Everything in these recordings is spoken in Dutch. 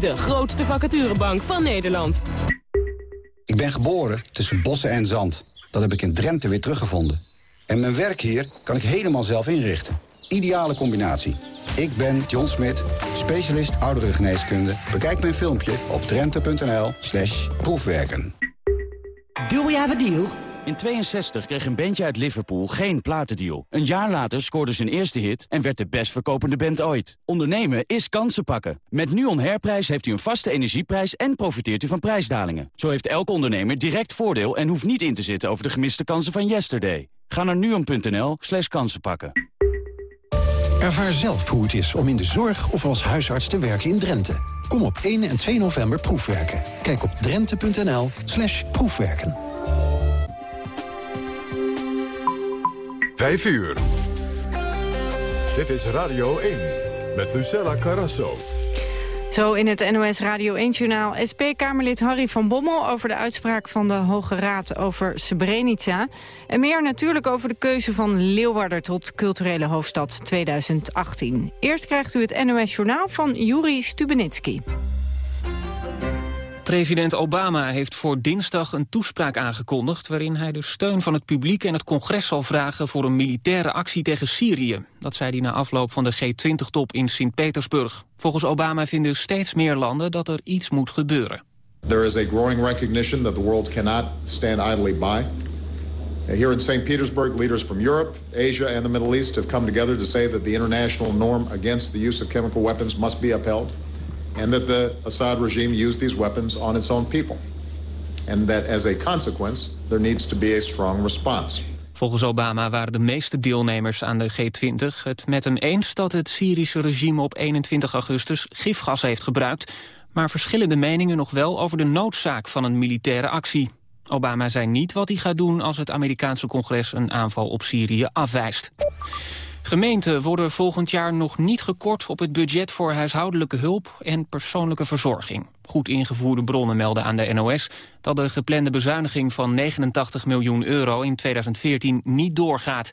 De grootste vacaturebank van Nederland. Ik ben geboren tussen bossen en zand. Dat heb ik in Drenthe weer teruggevonden. En mijn werk hier kan ik helemaal zelf inrichten. Ideale combinatie. Ik ben John Smit, specialist ouderengeneeskunde. Bekijk mijn filmpje op drenthe.nl slash proefwerken. Do we have a deal? In 62 kreeg een bandje uit Liverpool geen platendeal. Een jaar later scoorde zijn eerste hit en werd de best verkopende band ooit. Ondernemen is kansen pakken. Met NUON Herprijs heeft u een vaste energieprijs en profiteert u van prijsdalingen. Zo heeft elke ondernemer direct voordeel en hoeft niet in te zitten over de gemiste kansen van yesterday. Ga naar nuon.nl slash kansen pakken. Ervaar zelf hoe het is om in de zorg of als huisarts te werken in Drenthe. Kom op 1 en 2 november proefwerken. Kijk op drenthe.nl proefwerken. 5 uur. Dit is Radio 1 met Lucella Carrasso. Zo in het NOS Radio 1-journaal SP-Kamerlid Harry van Bommel... over de uitspraak van de Hoge Raad over Srebrenica. En meer natuurlijk over de keuze van Leeuwarden... tot culturele hoofdstad 2018. Eerst krijgt u het NOS-journaal van Juri Stubenitski. President Obama heeft voor dinsdag een toespraak aangekondigd... waarin hij de steun van het publiek en het congres zal vragen... voor een militaire actie tegen Syrië. Dat zei hij na afloop van de G20-top in Sint-Petersburg. Volgens Obama vinden steeds meer landen dat er iets moet gebeuren. There is a growing recognition that the world cannot stand idly by. Here in St. Petersburg, leaders from Europe, Asia and the Middle East have come together to say that the international norm against the use of chemical weapons must be upheld and that the Assad regime used these weapons on its own people. And that as a consequence, there needs to be a strong response. Volgens Obama waren de meeste deelnemers aan de G20 het met hem eens dat het Syrische regime op 21 augustus gifgas heeft gebruikt, maar verschillende meningen nog wel over de noodzaak van een militaire actie. Obama zei niet wat hij gaat doen als het Amerikaanse congres een aanval op Syrië afwijst. Gemeenten worden volgend jaar nog niet gekort op het budget voor huishoudelijke hulp en persoonlijke verzorging. Goed ingevoerde bronnen melden aan de NOS dat de geplande bezuiniging van 89 miljoen euro in 2014 niet doorgaat.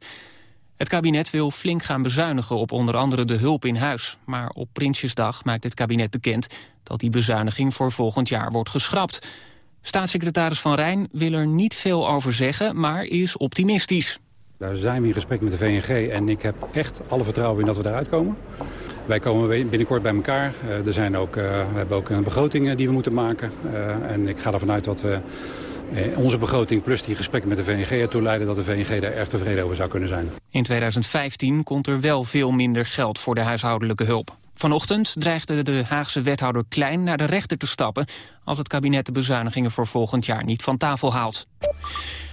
Het kabinet wil flink gaan bezuinigen op onder andere de hulp in huis. Maar op Prinsjesdag maakt het kabinet bekend dat die bezuiniging voor volgend jaar wordt geschrapt. Staatssecretaris Van Rijn wil er niet veel over zeggen, maar is optimistisch. Daar zijn we in gesprek met de VNG en ik heb echt alle vertrouwen in dat we daaruit komen. Wij komen binnenkort bij elkaar. Uh, er zijn ook, uh, we hebben ook een begroting die we moeten maken. En ik ga ervan uit dat we onze begroting plus die gesprekken met de VNG ertoe leiden... dat de VNG daar erg tevreden over zou kunnen zijn. In 2015 komt er wel veel minder geld voor de huishoudelijke hulp. Vanochtend dreigde de Haagse wethouder Klein naar de rechter te stappen... als het kabinet de bezuinigingen voor volgend jaar niet van tafel haalt.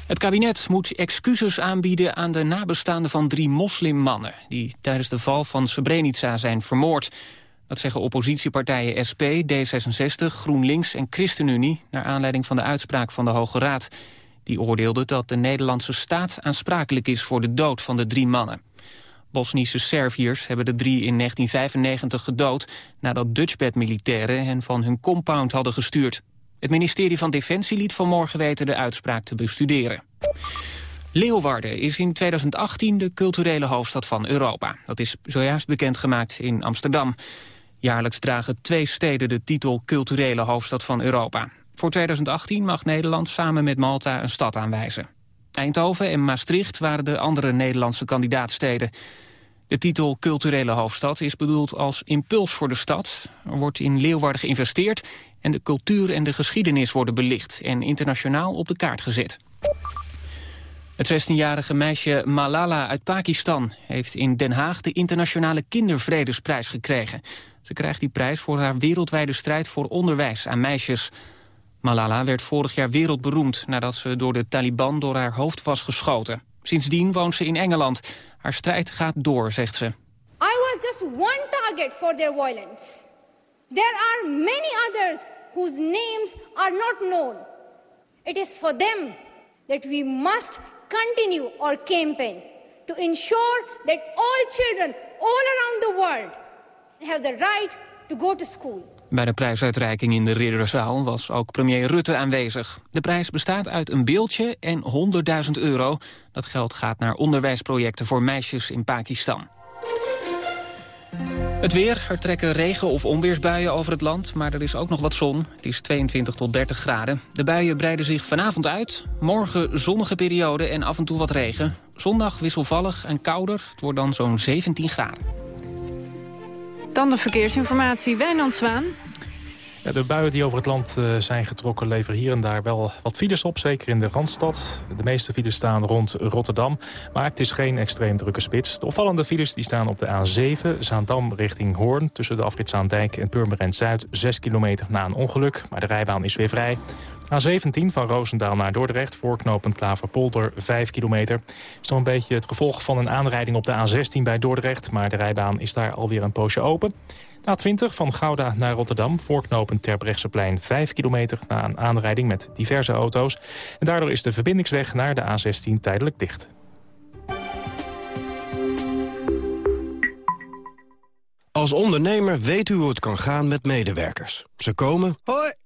Het kabinet moet excuses aanbieden aan de nabestaanden van drie moslimmannen... die tijdens de val van Srebrenica zijn vermoord. Dat zeggen oppositiepartijen SP, D66, GroenLinks en ChristenUnie... naar aanleiding van de uitspraak van de Hoge Raad. Die oordeelde dat de Nederlandse staat aansprakelijk is voor de dood van de drie mannen. Bosnische Serviërs hebben de drie in 1995 gedood... nadat Dutchbed-militairen hen van hun compound hadden gestuurd. Het ministerie van Defensie liet vanmorgen weten de uitspraak te bestuderen. Leeuwarden is in 2018 de culturele hoofdstad van Europa. Dat is zojuist bekendgemaakt in Amsterdam. Jaarlijks dragen twee steden de titel culturele hoofdstad van Europa. Voor 2018 mag Nederland samen met Malta een stad aanwijzen. Eindhoven en Maastricht waren de andere Nederlandse kandidaatsteden. De titel culturele hoofdstad is bedoeld als impuls voor de stad. Er wordt in Leeuwarden geïnvesteerd en de cultuur en de geschiedenis worden belicht en internationaal op de kaart gezet. Het 16-jarige meisje Malala uit Pakistan heeft in Den Haag de internationale kindervredesprijs gekregen. Ze krijgt die prijs voor haar wereldwijde strijd voor onderwijs aan meisjes. Malala werd vorig jaar wereldberoemd nadat ze door de Taliban door haar hoofd was geschoten. Sindsdien woont ze in Engeland. Haar strijd gaat door, zegt ze. I was just one target for their violence. There are many others whose names are not known. It is for them that we must continue our campaign to ensure that all children all around the world have the right to go to school. Bij de prijsuitreiking in de Ridderzaal was ook premier Rutte aanwezig. De prijs bestaat uit een beeldje en 100.000 euro. Dat geld gaat naar onderwijsprojecten voor meisjes in Pakistan. Het weer, er trekken regen- of onweersbuien over het land, maar er is ook nog wat zon. Het is 22 tot 30 graden. De buien breiden zich vanavond uit. Morgen zonnige periode en af en toe wat regen. Zondag wisselvallig en kouder. Het wordt dan zo'n 17 graden. Dan de verkeersinformatie. Wijnand Zwaan. Ja, de buien die over het land uh, zijn getrokken leveren hier en daar wel wat files op. Zeker in de Randstad. De meeste files staan rond Rotterdam. Maar het is geen extreem drukke spits. De opvallende files die staan op de A7 Zaandam richting Hoorn. Tussen de afrit Zaandijk en Purmerend Zuid. 6 kilometer na een ongeluk. Maar de rijbaan is weer vrij. A17 van Roosendaal naar Dordrecht, voorknopend Klaverpolder, 5 kilometer. Is toch een beetje het gevolg van een aanrijding op de A16 bij Dordrecht... maar de rijbaan is daar alweer een poosje open. A20 van Gouda naar Rotterdam, voorknopend Terbrechtseplein 5 kilometer... na een aanrijding met diverse auto's. En daardoor is de verbindingsweg naar de A16 tijdelijk dicht. Als ondernemer weet u hoe het kan gaan met medewerkers. Ze komen... Hoi!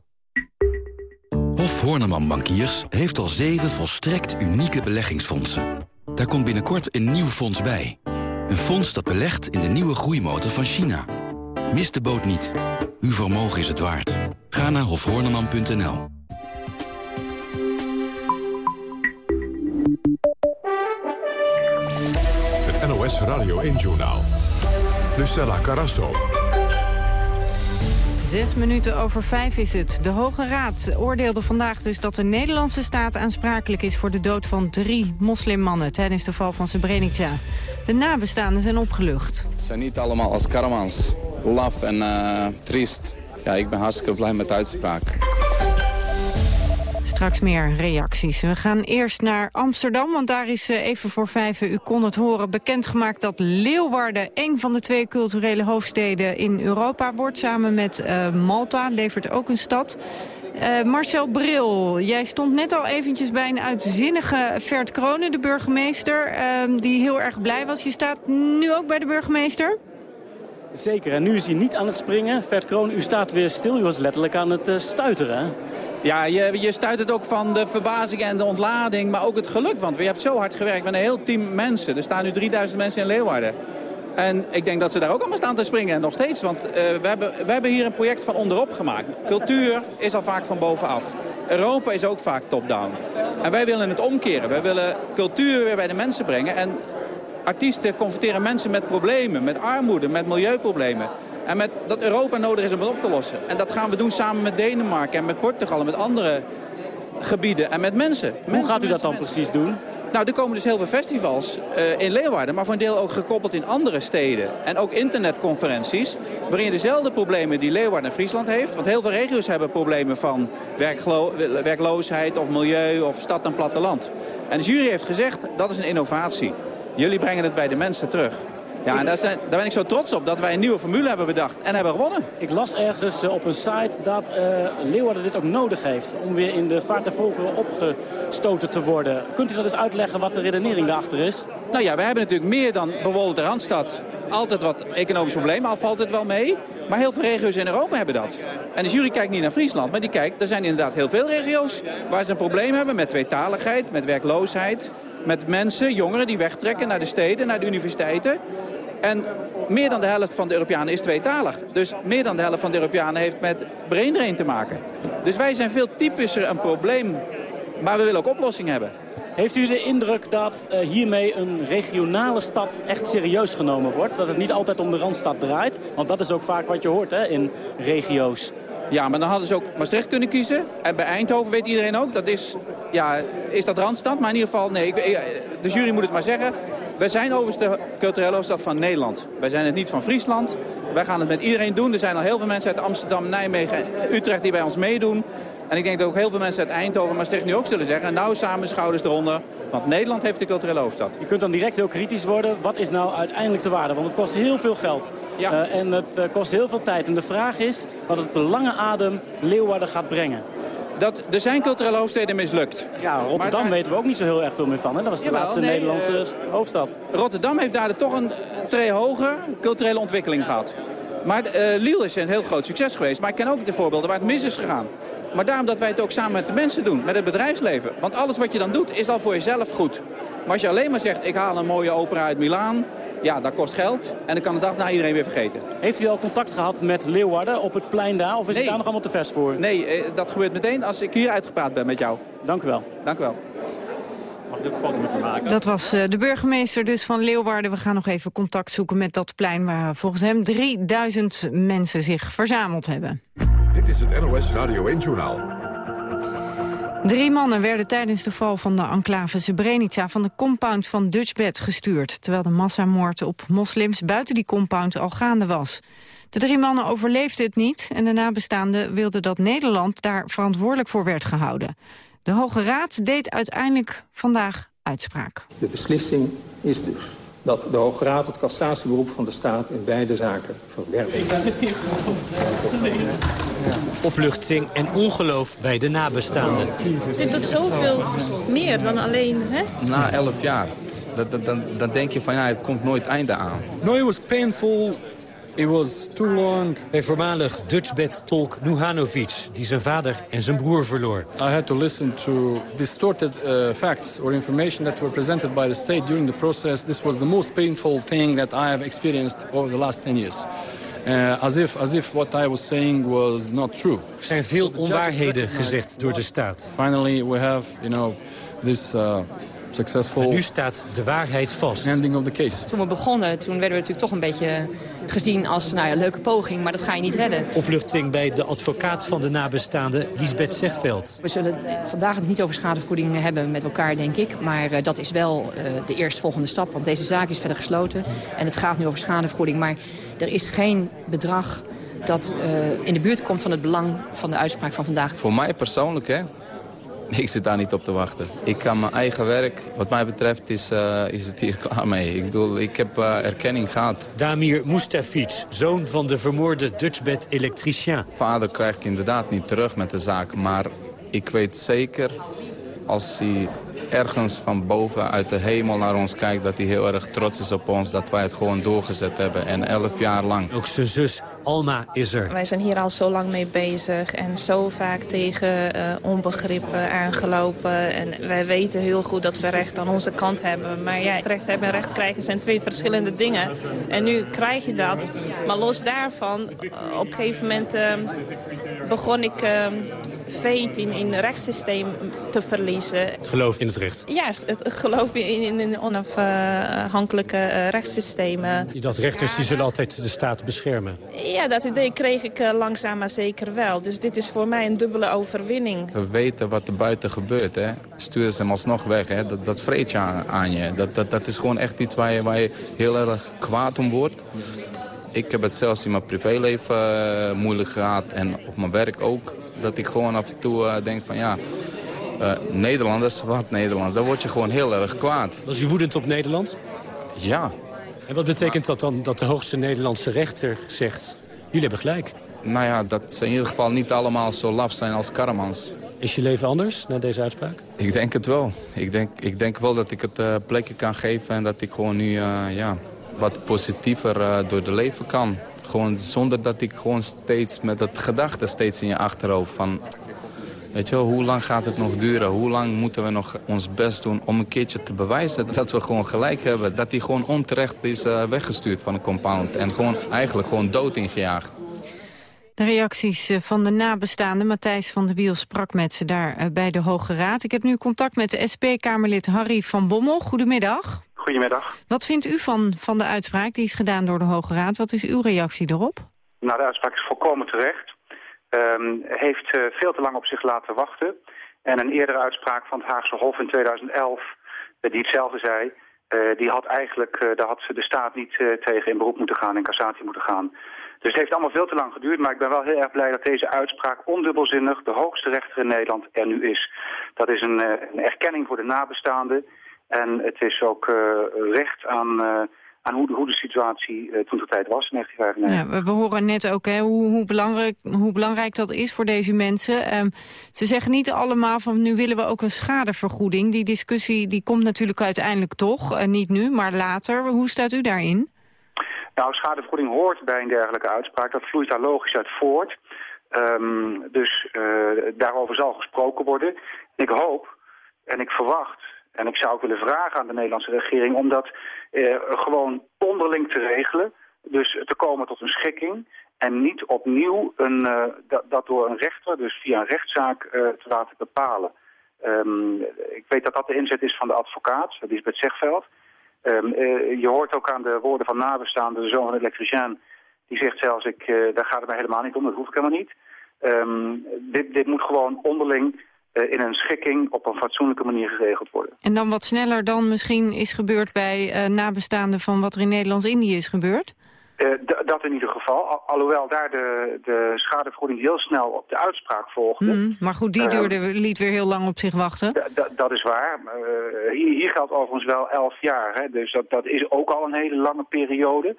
Hof Horneman Bankiers heeft al zeven volstrekt unieke beleggingsfondsen. Daar komt binnenkort een nieuw fonds bij. Een fonds dat belegt in de nieuwe groeimotor van China. Mis de boot niet. Uw vermogen is het waard. Ga naar hofhorneman.nl. Het NOS Radio 1-journaal. Lucella Carasso. Zes minuten over vijf is het. De Hoge Raad oordeelde vandaag dus dat de Nederlandse staat aansprakelijk is... voor de dood van drie moslimmannen tijdens de val van Srebrenica. De nabestaanden zijn opgelucht. Ze zijn niet allemaal als karamans, laf en uh, triest. Ja, ik ben hartstikke blij met de uitspraak. Straks meer reacties. We gaan eerst naar Amsterdam, want daar is eh, even voor vijf, u kon het horen, bekendgemaakt dat Leeuwarden een van de twee culturele hoofdsteden in Europa wordt. Samen met uh, Malta levert ook een stad. Uh, Marcel Bril, jij stond net al eventjes bij een uitzinnige Vert Kronen, de burgemeester, uh, die heel erg blij was. Je staat nu ook bij de burgemeester? Zeker, en nu is hij niet aan het springen. Vert Kroon, u staat weer stil. U was letterlijk aan het uh, stuiteren. Ja, je, je stuit het ook van de verbazing en de ontlading, maar ook het geluk. Want we hebben zo hard gewerkt met een heel team mensen. Er staan nu 3000 mensen in Leeuwarden. En ik denk dat ze daar ook allemaal staan te springen, nog steeds. Want uh, we, hebben, we hebben hier een project van onderop gemaakt. Cultuur is al vaak van bovenaf. Europa is ook vaak top-down. En wij willen het omkeren. Wij willen cultuur weer bij de mensen brengen. En artiesten confronteren mensen met problemen, met armoede, met milieuproblemen. En met, dat Europa nodig is om het op te lossen. En dat gaan we doen samen met Denemarken en met Portugal en met andere gebieden en met mensen. Hoe gaat u dat dan precies doen? Nou, er komen dus heel veel festivals uh, in Leeuwarden, maar voor een deel ook gekoppeld in andere steden. En ook internetconferenties, waarin je dezelfde problemen die Leeuwarden en Friesland heeft. Want heel veel regio's hebben problemen van werkloosheid of milieu of stad en platteland. En de jury heeft gezegd, dat is een innovatie. Jullie brengen het bij de mensen terug. Ja, en daar, zijn, daar, ben ik zo trots op dat wij een nieuwe formule hebben bedacht en hebben gewonnen. Ik las ergens op een site dat uh, Leeuwarden dit ook nodig heeft om weer in de vaart der volkeren opgestoten te worden. Kunt u dat eens uitleggen wat de redenering daarachter is? Nou ja, we hebben natuurlijk meer dan bijvoorbeeld de Randstad altijd wat economisch problemen, al valt het wel mee. Maar heel veel regio's in Europa hebben dat. En de jury kijkt niet naar Friesland, maar die kijkt, er zijn inderdaad heel veel regio's waar ze een probleem hebben met tweetaligheid, met werkloosheid, met mensen, jongeren die wegtrekken naar de steden, naar de universiteiten. En meer dan de helft van de Europeanen is tweetalig. Dus meer dan de helft van de Europeanen heeft met brain drain te maken. Dus wij zijn veel typischer een probleem, maar we willen ook oplossingen hebben. Heeft u de indruk dat uh, hiermee een regionale stad echt serieus genomen wordt? Dat het niet altijd om de Randstad draait? Want dat is ook vaak wat je hoort hè, in regio's. Ja, maar dan hadden ze ook Maastricht kunnen kiezen. En bij Eindhoven weet iedereen ook, dat is, ja, is dat Randstad? Maar in ieder geval, nee, de jury moet het maar zeggen. Wij zijn overigens de culturele hoofdstad van Nederland. Wij zijn het niet van Friesland. Wij gaan het met iedereen doen. Er zijn al heel veel mensen uit Amsterdam, Nijmegen en Utrecht die bij ons meedoen. En ik denk dat ook heel veel mensen uit Eindhoven, Maastricht nu ook zullen zeggen... nou samen schouders eronder, want Nederland heeft de culturele hoofdstad. Je kunt dan direct heel kritisch worden. Wat is nou uiteindelijk de waarde? Want het kost heel veel geld. Ja. Uh, en het uh, kost heel veel tijd. En de vraag is wat het op de lange adem Leeuwarden gaat brengen. Dat er zijn culturele hoofdsteden mislukt. Ja, Rotterdam weten we ook niet zo heel erg veel meer van. Hè? Dat was de Jawel, laatste nee, Nederlandse eh, hoofdstad. Rotterdam heeft daar toch een tree hoger culturele ontwikkeling gehad. Maar eh Lille is een heel groot succes geweest. Maar ik ken ook de voorbeelden waar het mis is gegaan. Maar daarom dat wij het ook samen met de mensen doen, met het bedrijfsleven. Want alles wat je dan doet is al voor jezelf goed. Maar als je alleen maar zegt, ik haal een mooie opera uit Milaan... ja, dat kost geld en dan kan de dag na iedereen weer vergeten. Heeft u al contact gehad met Leeuwarden op het plein daar? Of is Nee. het daar nog allemaal te vers voor? Nee, eh, dat gebeurt meteen als ik hier uitgepraat ben met jou. Dank u wel. Dank u wel. Mag ik ook een foto met u maken? Dat was eh, de burgemeester dus van Leeuwarden. We gaan nog even contact zoeken met dat plein... waar volgens hem 3000 mensen zich verzameld hebben. Dit is het NOS Radio 1-journaal. Drie mannen werden tijdens de val van de enclave Srebrenica... van de compound van Dutchbed gestuurd... terwijl de massamoord op moslims buiten die compound al gaande was. De drie mannen overleefden het niet... en de nabestaanden wilden dat Nederland daar verantwoordelijk voor werd gehouden. De Hoge Raad deed uiteindelijk vandaag uitspraak. De beslissing is dus dat de Hoge Raad het cassatieberoep van de staat in beide zaken verwerpt. Opluchting en ongeloof bij de nabestaanden. Dit doet zoveel meer dan alleen... Hè? Na elf jaar, dat, dat, dan, dan denk je van ja, het komt nooit einde aan. No, it was painful. It was too long. Bij voormalig Dutchbed-tolk Nuhanovic, die zijn vader en zijn broer verloor. I had to listen to distorted uh, facts or information that were presented by the state during the process. This was the most painful thing that I have experienced over the last 10 years. Uh, as, if, as if what I was saying was not true. Er zijn veel onwaarheden gezegd door de staat. Finally, we have, you know, this uh, successful... nu staat de waarheid vast. Ending of the case. Toen we begonnen, toen werden we natuurlijk toch een beetje gezien als nou ja, leuke poging, maar dat ga je niet redden. Opluchting bij de advocaat van de nabestaanden, Lisbeth Zegveld. We zullen vandaag het niet over schadevergoeding hebben met elkaar, denk ik. Maar uh, dat is wel uh, de eerstvolgende stap, want deze zaak is verder gesloten. En het gaat nu over schadevergoeding, maar er is geen bedrag dat uh, in de buurt komt van het belang van de uitspraak van vandaag. Voor mij persoonlijk, hè, ik zit daar niet op te wachten. Ik kan mijn eigen werk, wat mij betreft, is, uh, is het hier klaar mee. Ik bedoel, ik heb uh, erkenning gehad. Damir Mustafic, zoon van de vermoorde Dutchbed-elektricien. Vader krijg ik inderdaad niet terug met de zaak. Maar ik weet zeker, als hij ergens van boven uit de hemel naar ons kijkt... dat hij heel erg trots is op ons, dat wij het gewoon doorgezet hebben. En elf jaar lang. Ook zijn zus Alma is er. Wij zijn hier al zo lang mee bezig en zo vaak tegen uh, onbegrippen aangelopen. En wij weten heel goed dat we recht aan onze kant hebben. Maar ja, recht hebben en recht krijgen zijn twee verschillende dingen. En nu krijg je dat. Maar los daarvan, op een gegeven moment uh, begon ik... Uh, faith in, in het rechtssysteem te verliezen. Het geloof in het recht? Ja, het geloof in, in, in onafhankelijke uh, rechtssystemen. Dat rechters die zullen altijd de staat beschermen? Ja, dat idee kreeg ik uh, langzaam maar zeker wel. Dus dit is voor mij een dubbele overwinning. We weten wat er buiten gebeurt. Hè. Sturen ze hem alsnog weg. Hè. Dat, dat vreet je aan, aan je. Dat, dat, dat is gewoon echt iets waar je, waar je heel erg kwaad om wordt. Ik heb het zelfs in mijn privéleven uh, moeilijk gehad en op mijn werk ook. Dat ik gewoon af en toe uh, denk van ja, uh, Nederland is zwart Nederland. Dan word je gewoon heel erg kwaad. Was u woedend op Nederland? Ja. En wat betekent dat dan dat de hoogste Nederlandse rechter zegt... jullie hebben gelijk? Nou ja, dat ze in ieder geval niet allemaal zo laf zijn als Karamans. Is je leven anders na deze uitspraak? Ik denk het wel. Ik denk, ik denk wel dat ik het uh, plekje kan geven en dat ik gewoon nu ja, wat positiever uh, door de leven kan. Gewoon zonder dat ik gewoon steeds met dat gedachte steeds in je achterhoofd van... Weet je wel, hoe lang gaat het nog duren? Hoe lang moeten we nog ons best doen om een keertje te bewijzen dat we gewoon gelijk hebben? Dat hij gewoon onterecht is uh, weggestuurd van de compound en gewoon eigenlijk gewoon dood ingejaagd. De reacties van de nabestaanden, Matthijs van der Wiel sprak met ze daar bij de Hoge Raad. Ik heb nu contact met de SP-Kamerlid Harry van Bommel. Goedemiddag. Goedemiddag. Wat vindt u van, van de uitspraak die is gedaan door de Hoge Raad? Wat is uw reactie erop? Nou, de uitspraak is volkomen terecht. Um, heeft uh, veel te lang op zich laten wachten. En een eerdere uitspraak van het Haagse Hof in 2011, uh, die hetzelfde zei... Uh, die had eigenlijk, daar had de staat niet tegen in beroep moeten gaan, in cassatie moeten gaan. Dus het heeft allemaal veel te lang geduurd, maar ik ben wel heel erg blij dat deze uitspraak ondubbelzinnig de hoogste rechter in Nederland er nu is. Dat is een, een erkenning voor de nabestaanden. En het is ook uh, recht aan, uh, aan hoe de, hoe de situatie toen de tijd was in 1995. Ja, we, horen net ook hè, hoe, hoe, belangrijk, hoe belangrijk dat is voor deze mensen. Ehm, ze zeggen niet allemaal van nu willen we ook een schadevergoeding. Die discussie die komt natuurlijk uiteindelijk toch, niet nu, maar later. Hoe staat u daarin? Nou, schadevergoeding hoort bij een dergelijke uitspraak. Dat vloeit daar logisch uit voort. Ehm, dus daarover zal gesproken worden. Ik hoop en ik verwacht en ik zou ook willen vragen aan de Nederlandse regering om dat eh, gewoon onderling te regelen. Dus te komen tot een schikking en niet opnieuw een, uh, dat, dat, door een rechter, dus via een rechtszaak, te laten bepalen. Um, ik weet dat dat de inzet is van de advocaat, Lisbeth Zegveld. Um, je hoort ook aan de woorden van nabestaanden, de zoon van de elektricien, die zegt zelfs, ik, daar gaat het mij helemaal niet om, dat hoef ik helemaal niet. Um, dit, dit moet gewoon onderling uh, in een schikking op een fatsoenlijke manier geregeld worden. En dan wat sneller dan misschien is gebeurd bij nabestaanden van wat er in Nederlands-Indië is gebeurd? Uh, dat in ieder geval, Al alhoewel daar de, de schadevergoeding heel snel op de uitspraak volgde. Mm, maar goed, die duurde, liet weer heel lang op zich wachten. Dat is waar. Hier, hier, geldt overigens wel elf jaar, hè, dus dat, dat is ook al een hele lange periode.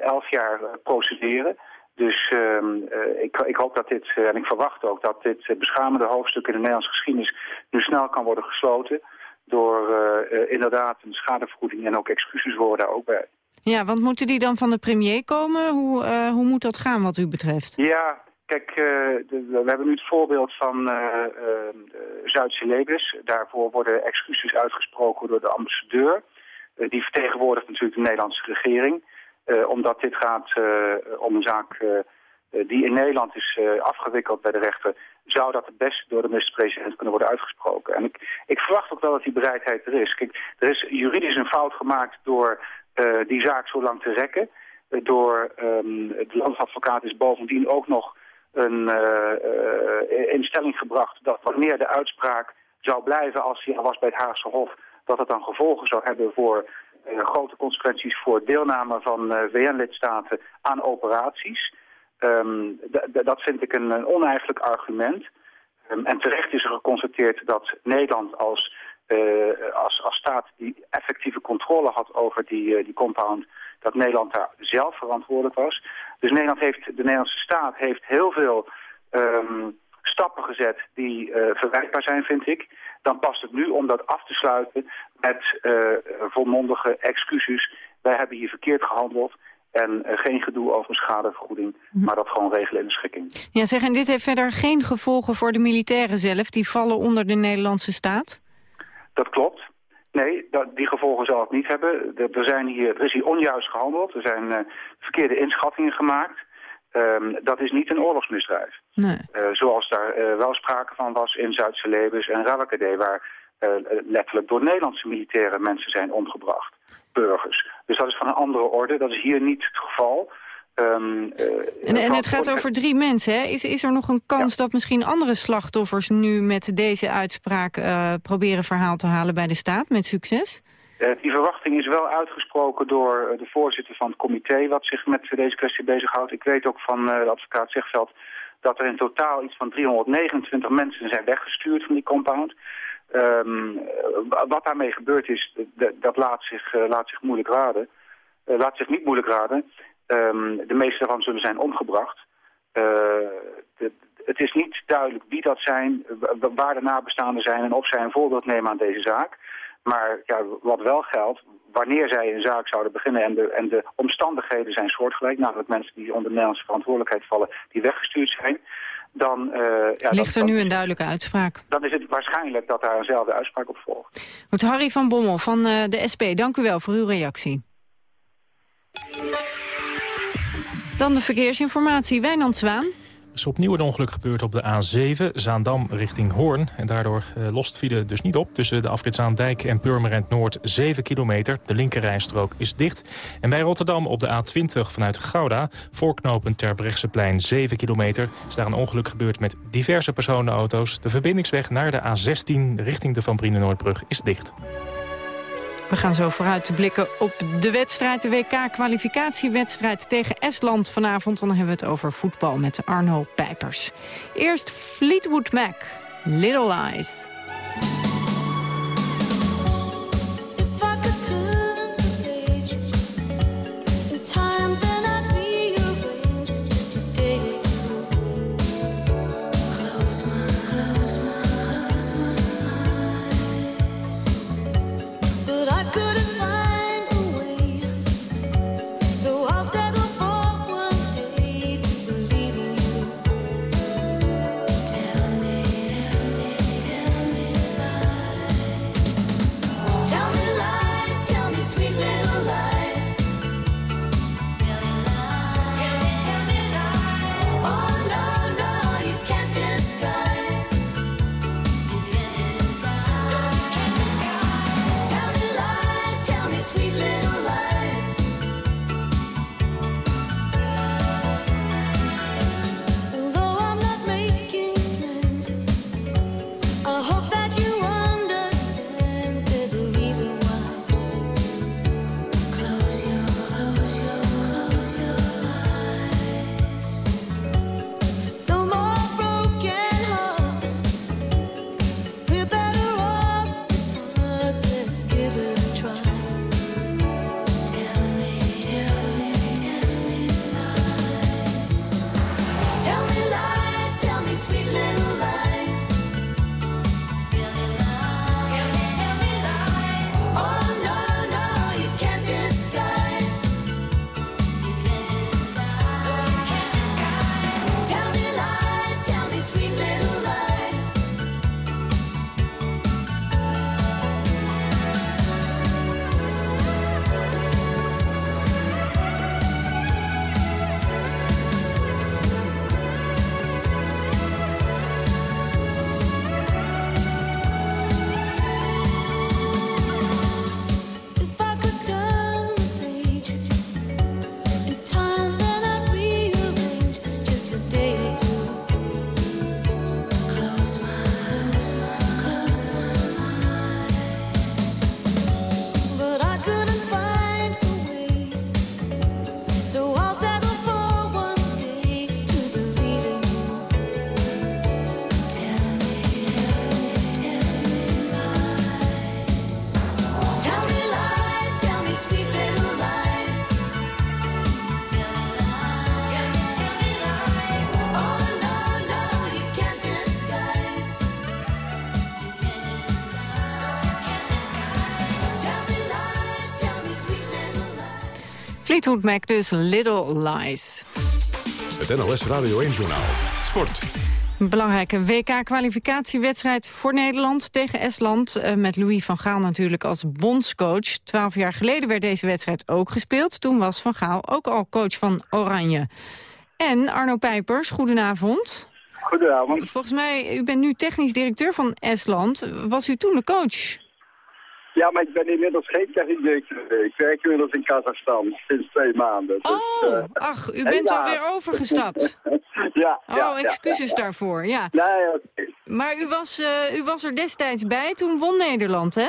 elf jaar procederen. Dus uh, ik, ik, hoop dat dit, en ik verwacht ook dat dit beschamende hoofdstuk in de Nederlandse geschiedenis nu snel kan worden gesloten. Door uh, inderdaad een schadevergoeding en ook excuses worden ook bij. Ja, want moeten die dan van de premier komen? Hoe, hoe moet dat gaan wat u betreft? Ja, kijk, de, we hebben nu het voorbeeld van Zuid-Celebes. Daarvoor worden excuses uitgesproken door de ambassadeur. die vertegenwoordigt natuurlijk de Nederlandse regering. Uh, omdat dit gaat uh, om een zaak uh, die in Nederland is afgewikkeld bij de rechter... zou dat het best door de minister-president kunnen worden uitgesproken. En ik, ik, verwacht ook wel dat die bereidheid er is. Kijk, er is juridisch een fout gemaakt door die zaak zo lang te rekken. door um, de landsadvocaat is bovendien ook nog een instelling gebracht... dat wanneer de uitspraak zou blijven als hij al was bij het Haagse Hof... dat het dan gevolgen zou hebben voor grote consequenties voor deelname van uh, VN-lidstaten aan operaties. Um, dat vind ik een, een oneigenlijk argument. Um, en terecht is er geconstateerd dat Nederland als, uh, als, als staat die effectieve controle had over die, die compound, dat Nederland daar zelf verantwoordelijk was. Dus Nederland heeft, de Nederlandse staat heeft heel veel um, stappen gezet die verwijtbaar zijn, vind ik dan past het nu om dat af te sluiten met uh, volmondige excuses. Wij hebben hier verkeerd gehandeld. En uh, geen gedoe over schadevergoeding, hm. maar dat gewoon regelen in de schikking. Ja, zeg, en dit heeft verder geen gevolgen voor de militairen zelf? Die vallen onder de Nederlandse staat? Dat klopt. Nee, dat, die gevolgen zal het niet hebben. Er, zijn hier, er is hier onjuist gehandeld. Er zijn uh, verkeerde inschattingen gemaakt. Um, dat is niet een oorlogsmisdrijf. Nee. Uh, zoals daar uh, wel sprake van was in Zuid-Celebes en Ravakadee... waar letterlijk door Nederlandse militaire mensen zijn omgebracht. Burgers. Dus dat is van een andere orde. Dat is hier niet het geval. Um, en, en het gaat over drie mensen. Hè? Is, is er nog een kans ja. dat misschien andere slachtoffers... nu met deze uitspraak proberen verhaal te halen bij de staat met succes? Uh, die verwachting is wel uitgesproken door de voorzitter van het comité... wat zich met deze kwestie bezighoudt. Ik weet ook van de advocaat Zegveld dat er in totaal iets van 329 mensen zijn weggestuurd van die compound. Um, wat daarmee gebeurd is, dat laat zich, laat zich moeilijk raden. laat zich niet moeilijk raden. Um, de meeste daarvan zullen zijn omgebracht. De, het is niet duidelijk wie dat zijn, waar de nabestaanden zijn... en of zij een voorbeeld nemen aan deze zaak... Maar ja, wat wel geldt, wanneer zij een zaak zouden beginnen en de, en de omstandigheden zijn soortgelijk, namelijk mensen die onder Nederlandse verantwoordelijkheid vallen, die weggestuurd zijn, dan... Uh, ja, Ligt er nu een duidelijke uitspraak? Dan is het waarschijnlijk dat daar eenzelfde uitspraak op volgt. Goed, Harry van Bommel van uh, de SP, dank u wel voor uw reactie. Dan de verkeersinformatie. Wijnand Zwaan is opnieuw een ongeluk gebeurd op de A7, Zaandam richting Hoorn. En daardoor uh, lost file dus niet op. Tussen de afrit en Purmerend Noord 7 kilometer. De linkerrijstrook is dicht. En bij Rotterdam op de A20 vanuit Gouda... voorknopend ter Brechtseplein 7 kilometer... is daar een ongeluk gebeurd met diverse personenauto's. De verbindingsweg naar de A16 richting de Van Brienen-Noordbrug is dicht. We gaan zo vooruit te blikken op de wedstrijd, de WK-kwalificatiewedstrijd tegen Estland vanavond. Dan hebben we het over voetbal met Arno Pijpers. Eerst Fleetwood Mac, Little Eyes. Fleetwood Mac dus Little Lies. Het NOS Radio 1-journaal. Sport. Een belangrijke WK-kwalificatiewedstrijd voor Nederland tegen Estland. eh, Met Louis van Gaal natuurlijk als bondscoach. Twaalf jaar geleden werd deze wedstrijd ook gespeeld. Toen was Van Gaal ook al coach van Oranje. En Arno Pijpers, goedenavond. Goedenavond. Volgens mij, u bent nu technisch directeur van Estland. Was u toen de coach? Ja, maar ik ben inmiddels geen technisch directeur. Ik werk inmiddels in Kazachstan sinds twee maanden. Dus, Oh, ach, u bent alweer overgestapt. ja, ja. Oh, excuses ja, daarvoor, ja. Nee. Maar u was, eh, u was er destijds bij, toen won Nederland, hè?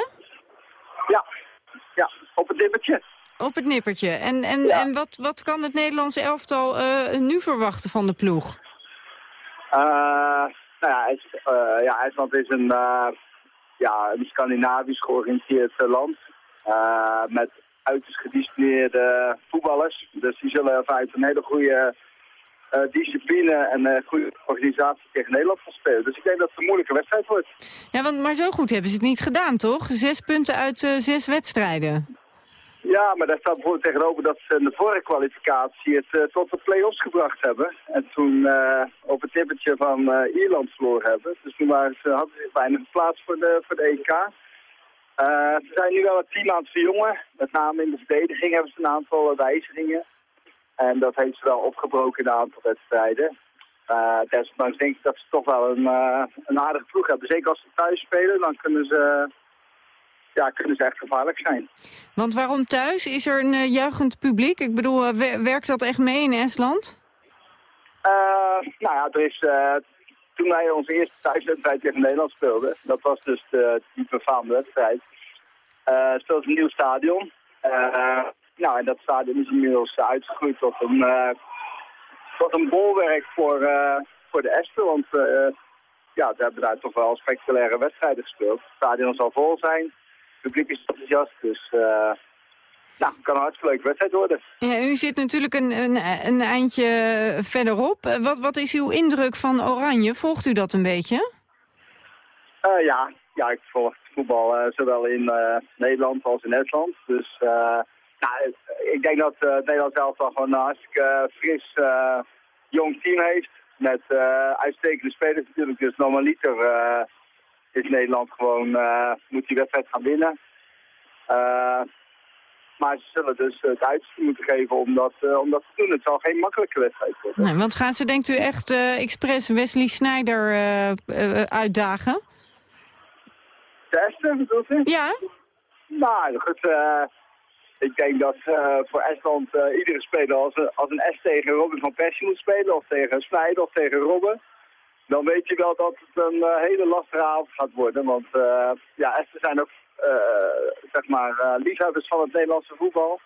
Ja, ja, op het nippertje. Op het nippertje. En, en, en wat, wat kan het Nederlandse elftal eh, nu verwachten van de ploeg? Eh, nou ja, IJs- eh, ja, IJsland is een, eh, ja, een Scandinavisch georiënteerd eh, land. eh, met uiterst gedisciplineerde voetballers. Dus die zullen vanuit een hele goede eh, discipline en goede organisatie tegen Nederland gaan spelen. Dus ik denk dat het een moeilijke wedstrijd wordt. Ja, want, maar zo goed hebben ze het niet gedaan, toch? Zes punten uit zes wedstrijden. Ja, maar daar staat bijvoorbeeld tegenover dat ze in de vorige kwalificatie het eh, tot de play-offs gebracht hebben. En toen eh, op het tippertje van eh, Ierland verloren hebben. Dus toen waren ze, hadden ze zich bijna geplaatst voor de, voor de EK. Ze zijn nu wel het team aan het. Met name in de verdediging hebben ze een aantal wijzigingen. En dat heeft ze wel opgebroken in een aantal wedstrijden. Desondanks denk ik dat ze toch wel een, een aardige ploeg hebben. Zeker als ze thuis spelen, dan kunnen ze, ja, kunnen ze echt gevaarlijk zijn. Want waarom thuis? Is er een eh, juichend publiek? Ik bedoel, eh, wer- werkt dat echt mee in Estland? Eh, nou ja, er is, toen wij onze eerste thuiswedstrijd tegen Nederland speelden, dat was dus de, die befaamde wedstrijd, speelde een nieuw stadion. Nou, en dat stadion is inmiddels uitgegroeid tot een, tot een bolwerk voor, voor de Esten, want ja, ze hebben daar toch wel spectaculaire wedstrijden gespeeld. Het stadion zal vol zijn, het publiek is enthousiast, dus eh, nou, het kan een hartstikke leuke wedstrijd worden. Ja, u zit natuurlijk een, een, een eindje verderop. Eh, Wat, wat is uw indruk van Oranje? Volgt u dat een beetje? Eh, ja. ja, ik volg het voetbal zowel in Nederland als in Estland. Dus nou, ik denk dat Nederland zelf wel gewoon een hartstikke fris, jong team heeft. Met uitstekende spelers natuurlijk. Dus normaliter is Nederland gewoon, eh, moet die wedstrijd gaan winnen. Eh, maar ze zullen dus het uiterste moeten geven om dat, eh, om dat te doen. Het zal geen makkelijke wedstrijd worden. Nee, want gaan ze, denkt u, echt expres Wesley Sneijder eh, uitdagen? Testen, bedoelt u? Ja. Nou, goed. ik denk dat voor Estland iedere speler als een, als een S tegen Robin van Persie moet spelen, of tegen Snijder of tegen Robben, dan weet je wel dat het een eh, hele lastige avond gaat worden. Want eh, ja, Esten zijn ook, eh, zeg maar, liefhebbers van het Nederlandse voetbal.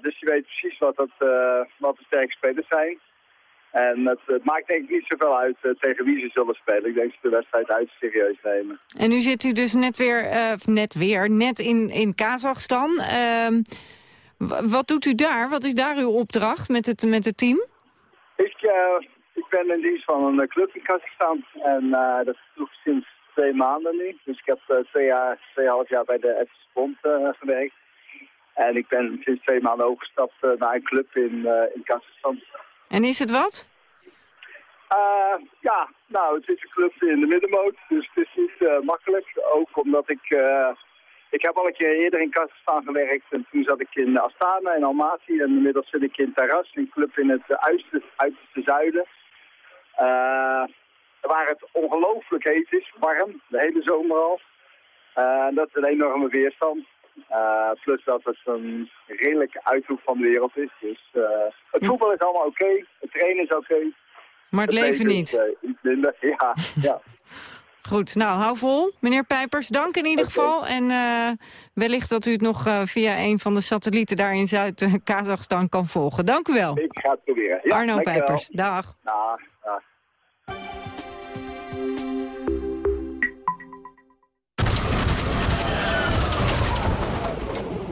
Dus je weet precies wat, dat, wat de sterke spelers zijn. En het, het maakt denk ik niet zoveel uit tegen wie ze zullen spelen. Ik denk dat ze de wedstrijd uit serieus nemen. En nu zit u dus net weer, of net weer, net in, in Kazachstan. Ehm, wat doet u daar? Wat is daar uw opdracht met het, met het team? Ik, ik ben in dienst van een eh, club in Kazachstan en eh, dat ik sinds twee maanden nu. Dus ik heb eh, twee jaar, tweeënhalf jaar bij de FC Bond gewerkt. En ik ben sinds twee maanden overgestapt naar een club in, in Kazachstan. En is het wat? Ja, nou, het is een club in de middenmoot, dus het is niet makkelijk. Ook omdat ik, ik heb al een keer eerder in Kazachstan gewerkt en toen zat ik in Astana in Almaty en inmiddels zit ik in Taras, een club in het uiterste, uiterste zuiden. Eh, waar het ongelooflijk heet is, warm, de hele zomer al. Eh, dat is een enorme weerstand. Eh, plus dat het een redelijke uithoek van de wereld is. Dus het voetbal is allemaal oké, het trainen is oké. Maar het leven niet. minder, ja. ja. Goed, nou, hou vol. Meneer Pijpers, dank in ieder geval. En wellicht dat u het nog via een van de satellieten daar in Zuid-Kazachstan kan volgen. Dank u wel. Ik ga het proberen. Ja, Arno. Pijpers, dag. Dag,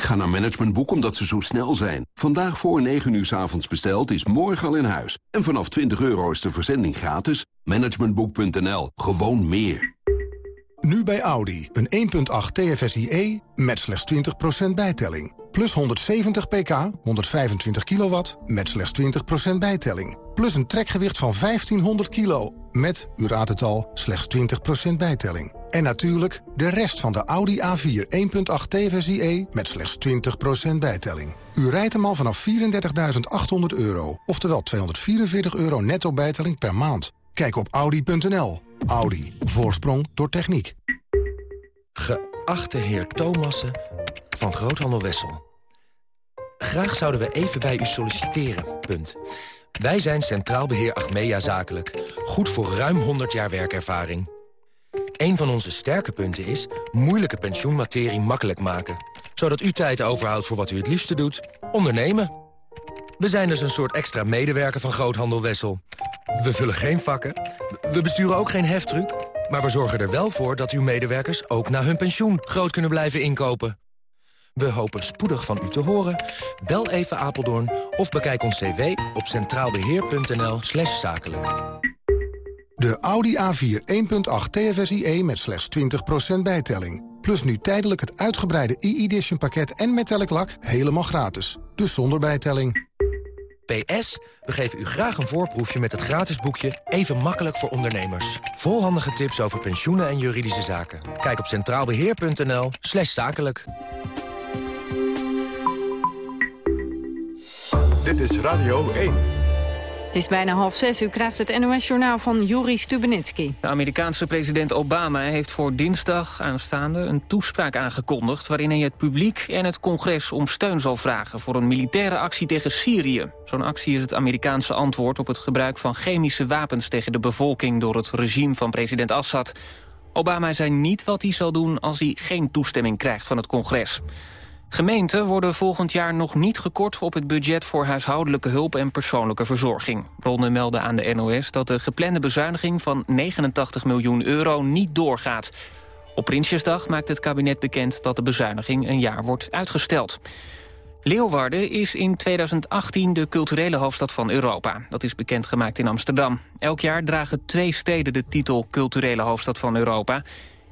Ik ga naar Managementboek omdat ze zo snel zijn. Vandaag voor 9 uur s avonds besteld is morgen al in huis. En vanaf 20 euro is de verzending gratis. Managementboek.nl. Gewoon meer. Nu bij Audi. Een 1.8 TFSIe met slechts 20% bijtelling. Plus 170 pk, 125 kilowatt, met slechts 20% bijtelling. Plus een trekgewicht van 1500 kilo, met, u raadt het al, slechts 20% bijtelling. En natuurlijk de rest van de Audi A4 1.8 TFSIe met slechts 20% bijtelling. U rijdt hem al vanaf 34.800 euro, oftewel 244 euro netto bijtelling per maand. Kijk op Audi.nl. Audi. Voorsprong door techniek. Geachte heer Thomassen van Groothandel Wessel. Graag zouden we even bij u solliciteren. Punt. Wij zijn Centraal Beheer Achmea Zakelijk. Goed voor ruim 100 jaar werkervaring. Een van onze sterke punten is moeilijke pensioenmaterie makkelijk maken. Zodat u tijd overhoudt voor wat u het liefste doet. Ondernemen. We zijn dus een soort extra medewerker van Groothandel Wessel. We vullen geen vakken. We besturen ook geen heftruck. Maar we zorgen er wel voor dat uw medewerkers ook na hun pensioen groot kunnen blijven inkopen. We hopen spoedig van u te horen. Bel even Apeldoorn of bekijk ons cv op centraalbeheer.nl slash zakelijk. De Audi A4 1.8 TFSIe met slechts 20% bijtelling. Plus nu tijdelijk het uitgebreide e-edition pakket en metallic lak helemaal gratis. Dus zonder bijtelling. PS, we geven u graag een voorproefje met het gratis boekje Even makkelijk voor ondernemers. Vol handige tips over pensioenen en juridische zaken. Kijk op centraalbeheer.nl slash zakelijk. Dit is Radio 1. Het is bijna half zes. U krijgt het NOS-journaal van Juri Stubenitski. De Amerikaanse president Obama heeft voor dinsdag aanstaande een toespraak aangekondigd... waarin hij het publiek en het congres om steun zal vragen... voor een militaire actie tegen Syrië. Zo'n actie is het Amerikaanse antwoord op het gebruik van chemische wapens... tegen de bevolking door het regime van president Assad. Obama zei niet wat hij zal doen als hij geen toestemming krijgt van het congres. Gemeenten worden volgend jaar nog niet gekort op het budget voor huishoudelijke hulp en persoonlijke verzorging. Bronnen melden aan de NOS dat de geplande bezuiniging van 89 miljoen euro niet doorgaat. Op Prinsjesdag maakt het kabinet bekend dat de bezuiniging een jaar wordt uitgesteld. Leeuwarden is in 2018 de culturele hoofdstad van Europa. Dat is bekendgemaakt in Amsterdam. Elk jaar dragen twee steden de titel culturele hoofdstad van Europa.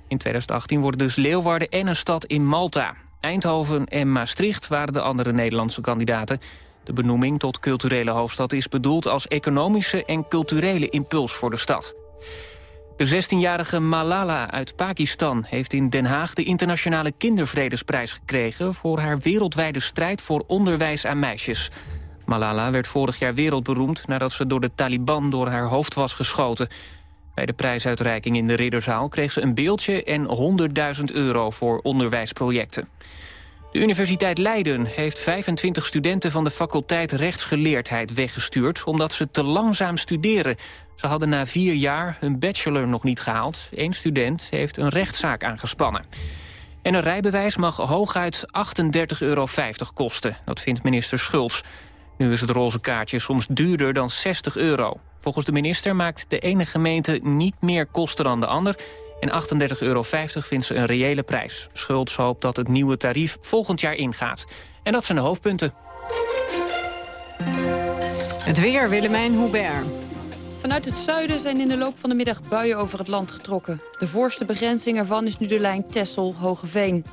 In 2018 worden dus Leeuwarden en een stad in Malta. Eindhoven en Maastricht waren de andere Nederlandse kandidaten. De benoeming tot culturele hoofdstad is bedoeld als economische en culturele impuls voor de stad. De 16-jarige Malala uit Pakistan heeft in Den Haag de internationale kindervredesprijs gekregen voor haar wereldwijde strijd voor onderwijs aan meisjes. Malala werd vorig jaar wereldberoemd nadat ze door de Taliban door haar hoofd was geschoten. Bij de prijsuitreiking in de Ridderzaal kreeg ze een beeldje en 100.000 euro voor onderwijsprojecten. De Universiteit Leiden heeft 25 studenten van de faculteit rechtsgeleerdheid weggestuurd... omdat ze te langzaam studeren. Ze hadden na vier jaar hun bachelor nog niet gehaald. Eén student heeft een rechtszaak aangespannen. En een rijbewijs mag hooguit 38,50 euro kosten. Dat vindt minister Schultz. Nu is het roze kaartje soms duurder dan 60 euro. Volgens de minister maakt de ene gemeente niet meer kosten dan de ander... en 38,50 euro vindt ze een reële prijs. Schultz hoopt dat het nieuwe tarief volgend jaar ingaat. En dat zijn de hoofdpunten. Het weer, Willemijn Hubert. Vanuit het zuiden zijn in de loop van de middag buien over het land getrokken. De voorste begrenzing ervan is nu de lijn Tessel-Hogeveen.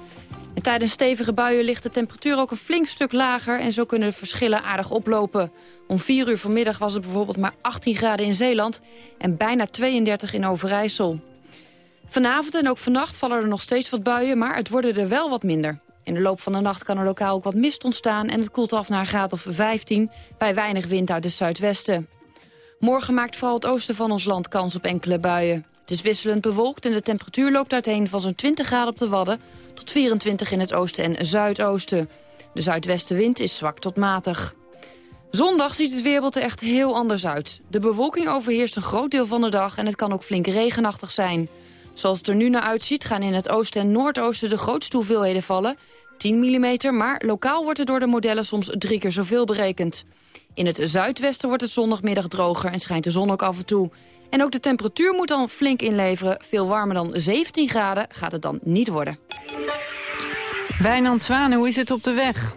En tijdens stevige buien ligt de temperatuur ook een flink stuk lager... en zo kunnen de verschillen aardig oplopen. Om 4 uur vanmiddag was het bijvoorbeeld maar 18 graden in Zeeland... en bijna 32 in Overijssel. Vanavond en ook vannacht vallen er nog steeds wat buien... maar het worden er wel wat minder. In de loop van de nacht kan er lokaal ook wat mist ontstaan... en het koelt af naar graad of 15 bij weinig wind uit het zuidwesten. Morgen maakt vooral het oosten van ons land kans op enkele buien. Het is wisselend bewolkt en de temperatuur loopt uiteen van zo'n 20 graden op de Wadden... tot 24 in het oosten en zuidoosten. De zuidwestenwind is zwak tot matig. Zondag ziet het weerbeeld er echt heel anders uit. De bewolking overheerst een groot deel van de dag en het kan ook flink regenachtig zijn. Zoals het er nu naar uitziet gaan in het oosten en noordoosten de grootste hoeveelheden vallen. 10 mm, maar lokaal wordt er door de modellen soms drie keer zoveel berekend. In het zuidwesten wordt het zondagmiddag droger en schijnt de zon ook af en toe. En ook de temperatuur moet dan flink inleveren. Veel warmer dan 17 graden gaat het dan niet worden. Wijnand Zwanen, hoe is het op de weg?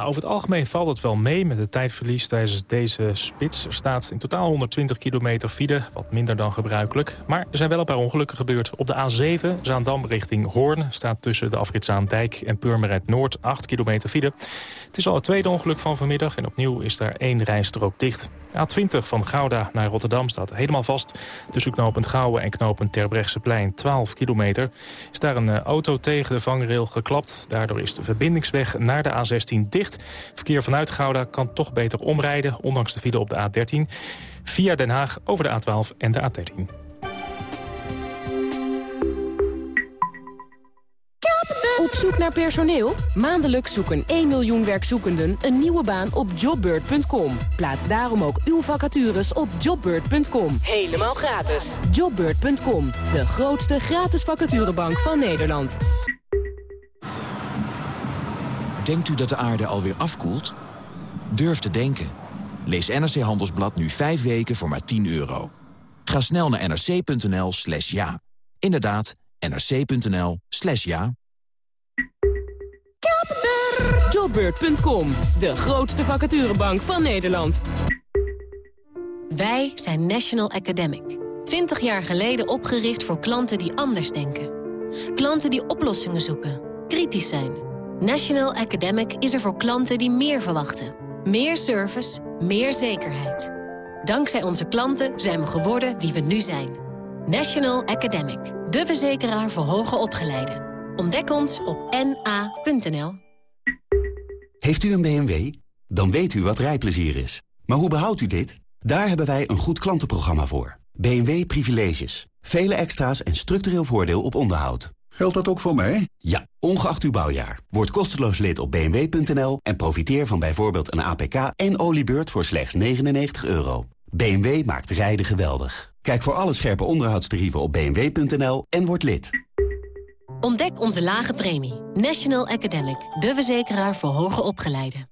Nou, over het algemeen valt het wel mee met het tijdverlies tijdens deze spits. Er staat in totaal 120 kilometer file, wat minder dan gebruikelijk. Maar er zijn wel een paar ongelukken gebeurd. Op de A7, Zaandam richting Hoorn, staat tussen de afrit Zaandijk en Purmerend Noord 8 kilometer file. Het is al het tweede ongeluk van vanmiddag en opnieuw is daar één rijstrook dicht. A20 van Gouda naar Rotterdam staat helemaal vast. Tussen knooppunt Gouwen en knooppunt Terbrechtseplein 12 kilometer. Is daar een eh, auto tegen de vangrail geklapt. Daardoor is de verbindingsweg naar de A16 dicht. Verkeer vanuit Gouda kan toch beter omrijden... ondanks de file op de A13. Via Den Haag over de A12 en de A13. Op zoek naar personeel? Maandelijks zoeken 1 miljoen werkzoekenden een nieuwe baan op jobbird.com. Plaats daarom ook uw vacatures op jobbird.com. Helemaal gratis. Jobbird.com, de grootste gratis vacaturebank van Nederland. Denkt u dat de aarde alweer afkoelt? Durf te denken. Lees NRC Handelsblad nu 5 weken voor maar 10 euro. Ga snel naar nrc.nl slash ja. Inderdaad, nrc.nl slash ja. Jobbird.com, de grootste vacaturebank van Nederland. Wij zijn National Academic. 20 jaar geleden opgericht voor klanten die anders denken. Klanten die oplossingen zoeken, kritisch zijn. National Academic is er voor klanten die meer verwachten. Meer service, meer zekerheid. Dankzij onze klanten zijn we geworden wie we nu zijn. National Academic, de verzekeraar voor hoger opgeleiden. Ontdek ons op na.nl. Heeft u een BMW? Dan weet u wat rijplezier is. Maar hoe behoudt u dit? Daar hebben wij een goed klantenprogramma voor. BMW Privileges. Vele extra's en structureel voordeel op onderhoud. Geldt dat ook voor mij? Ja, ongeacht uw bouwjaar. Word kosteloos lid op bmw.nl en profiteer van bijvoorbeeld een APK en oliebeurt voor slechts 99 euro. BMW maakt rijden geweldig. Kijk voor alle scherpe onderhoudstarieven op bmw.nl en word lid. Ontdek onze lage premie. National Academic, de verzekeraar voor hoger opgeleiden.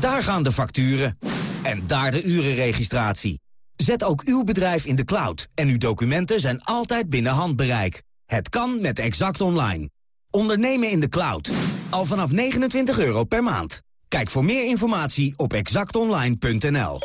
Daar gaan de facturen. En daar de urenregistratie. Zet ook uw bedrijf in de cloud en uw documenten zijn altijd binnen handbereik. Het kan met Exact Online. Ondernemen in de cloud. Al vanaf 29 euro per maand. Kijk voor meer informatie op exactonline.nl.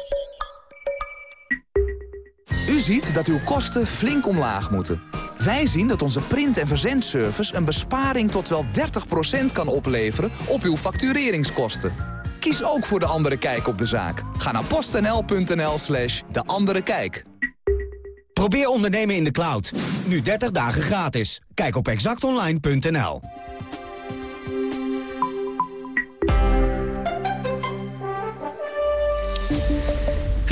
U ziet dat uw kosten flink omlaag moeten. Wij zien dat onze print- en verzendservice een besparing tot wel 30% kan opleveren op uw factureringskosten. Kies ook voor De Andere Kijk op de zaak. Ga naar postnl.nl slash De Andere Kijk. Probeer ondernemen in de cloud. Nu 30 dagen gratis. Kijk op exactonline.nl.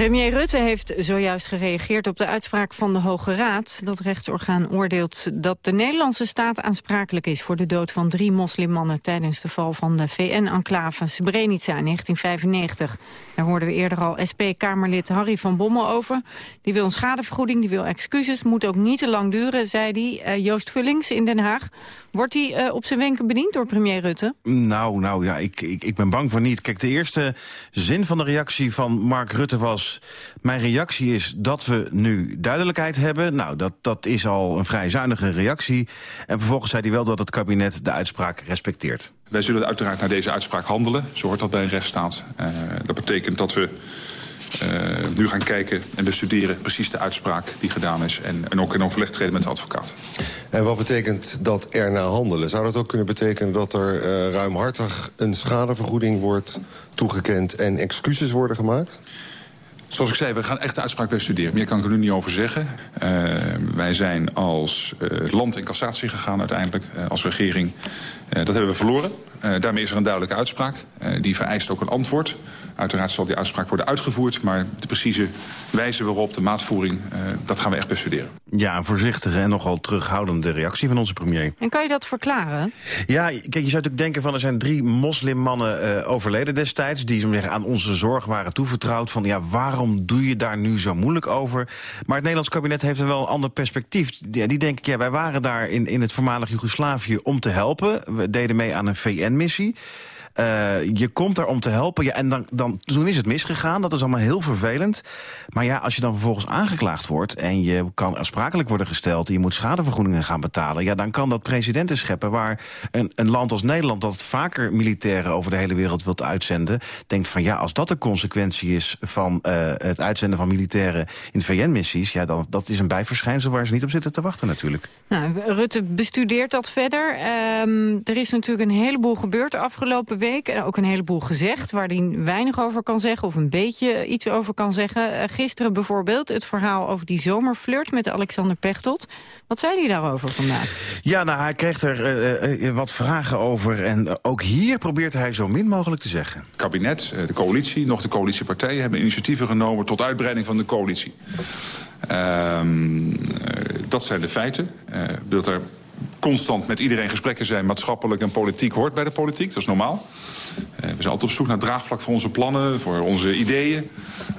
Premier Rutte heeft zojuist gereageerd op de uitspraak van de Hoge Raad. Dat rechtsorgaan oordeelt dat de Nederlandse staat aansprakelijk is... voor de dood van drie moslimmannen tijdens de val van de VN-enclave Srebrenica in 1995. Daar hoorden we eerder al SP-Kamerlid Harry van Bommel over. Die wil een schadevergoeding, die wil excuses. Moet ook niet te lang duren, zei hij. Uh, Joost Vullings in Den Haag. Wordt hij uh, op zijn wenken bediend door premier Rutte? Nou, nou ja, ik, ik, ik ben bang voor niet. Kijk, de eerste zin van de reactie van Mark Rutte was... mijn reactie is dat we nu duidelijkheid hebben. Nou, dat, dat is al een vrij zuinige reactie. En vervolgens zei hij wel dat het kabinet de uitspraak respecteert. Wij zullen uiteraard naar deze uitspraak handelen. Zo hoort dat bij een rechtsstaat. Uh, dat betekent dat we uh, nu gaan kijken en bestuderen precies de uitspraak die gedaan is. En, en ook in overleg treden met de advocaat. En wat betekent dat er naar handelen? Zou dat ook kunnen betekenen dat er uh, ruimhartig een schadevergoeding wordt toegekend... en excuses worden gemaakt? Zoals ik zei, we gaan echt de uitspraak bestuderen. Meer kan ik er nu niet over zeggen. Uh, wij zijn als uh, land in cassatie gegaan uiteindelijk, uh, als regering. dat hebben we verloren. daarmee is er een duidelijke uitspraak. die vereist ook een antwoord. Uiteraard zal die uitspraak worden uitgevoerd... maar de precieze wijze waarop, de maatvoering, uh, dat gaan we echt bestuderen. Ja, een voorzichtige en nogal terughoudende reactie van onze premier. En kan je dat verklaren? Ja, kijk, je zou natuurlijk denken van er zijn drie moslimmannen uh, overleden destijds... die zeggen, aan onze zorg waren toevertrouwd van... ja, waarom doe je daar nu zo moeilijk over? Maar het Nederlands kabinet heeft een wel een ander perspectief. Die, die denken, ja, wij waren daar in, in het voormalig Joegoslavië om te helpen. We deden mee aan een VN-missie. Je komt daar om te helpen. Ja, en dan, dan, toen is het misgegaan. Dat is allemaal heel vervelend. Maar ja, als je dan vervolgens aangeklaagd wordt... en je kan aansprakelijk worden gesteld... en je moet schadevergoedingen gaan betalen... ja, dan kan dat precedenten scheppen waar een, een land als Nederland... dat vaker militairen over de hele wereld wilt uitzenden... denkt van ja, als dat de consequentie is van het uitzenden van militairen... in VN-missies, ja, dan, dat is een bijverschijnsel... waar ze niet op zitten te wachten natuurlijk. Nou, Rutte bestudeert dat verder. Ehm, er is natuurlijk een heleboel gebeurd de afgelopen week. En ook een heleboel gezegd waar hij weinig over kan zeggen... of een beetje iets over kan zeggen. Uh, gisteren bijvoorbeeld het verhaal over die zomerflirt met Alexander Pechtold. Wat zei hij daarover vandaag? Ja, nou, hij kreeg er uh, uh, wat vragen over. En ook hier probeert hij zo min mogelijk te zeggen. Het kabinet, de coalitie, nog de coalitiepartijen... hebben initiatieven genomen tot uitbreiding van de coalitie. Ehm, dat zijn de feiten. Uh, dat er constant met iedereen gesprekken zijn... maatschappelijk en politiek hoort bij de politiek, dat is normaal. Uh, we zijn altijd op zoek naar draagvlak voor onze plannen, voor onze ideeën...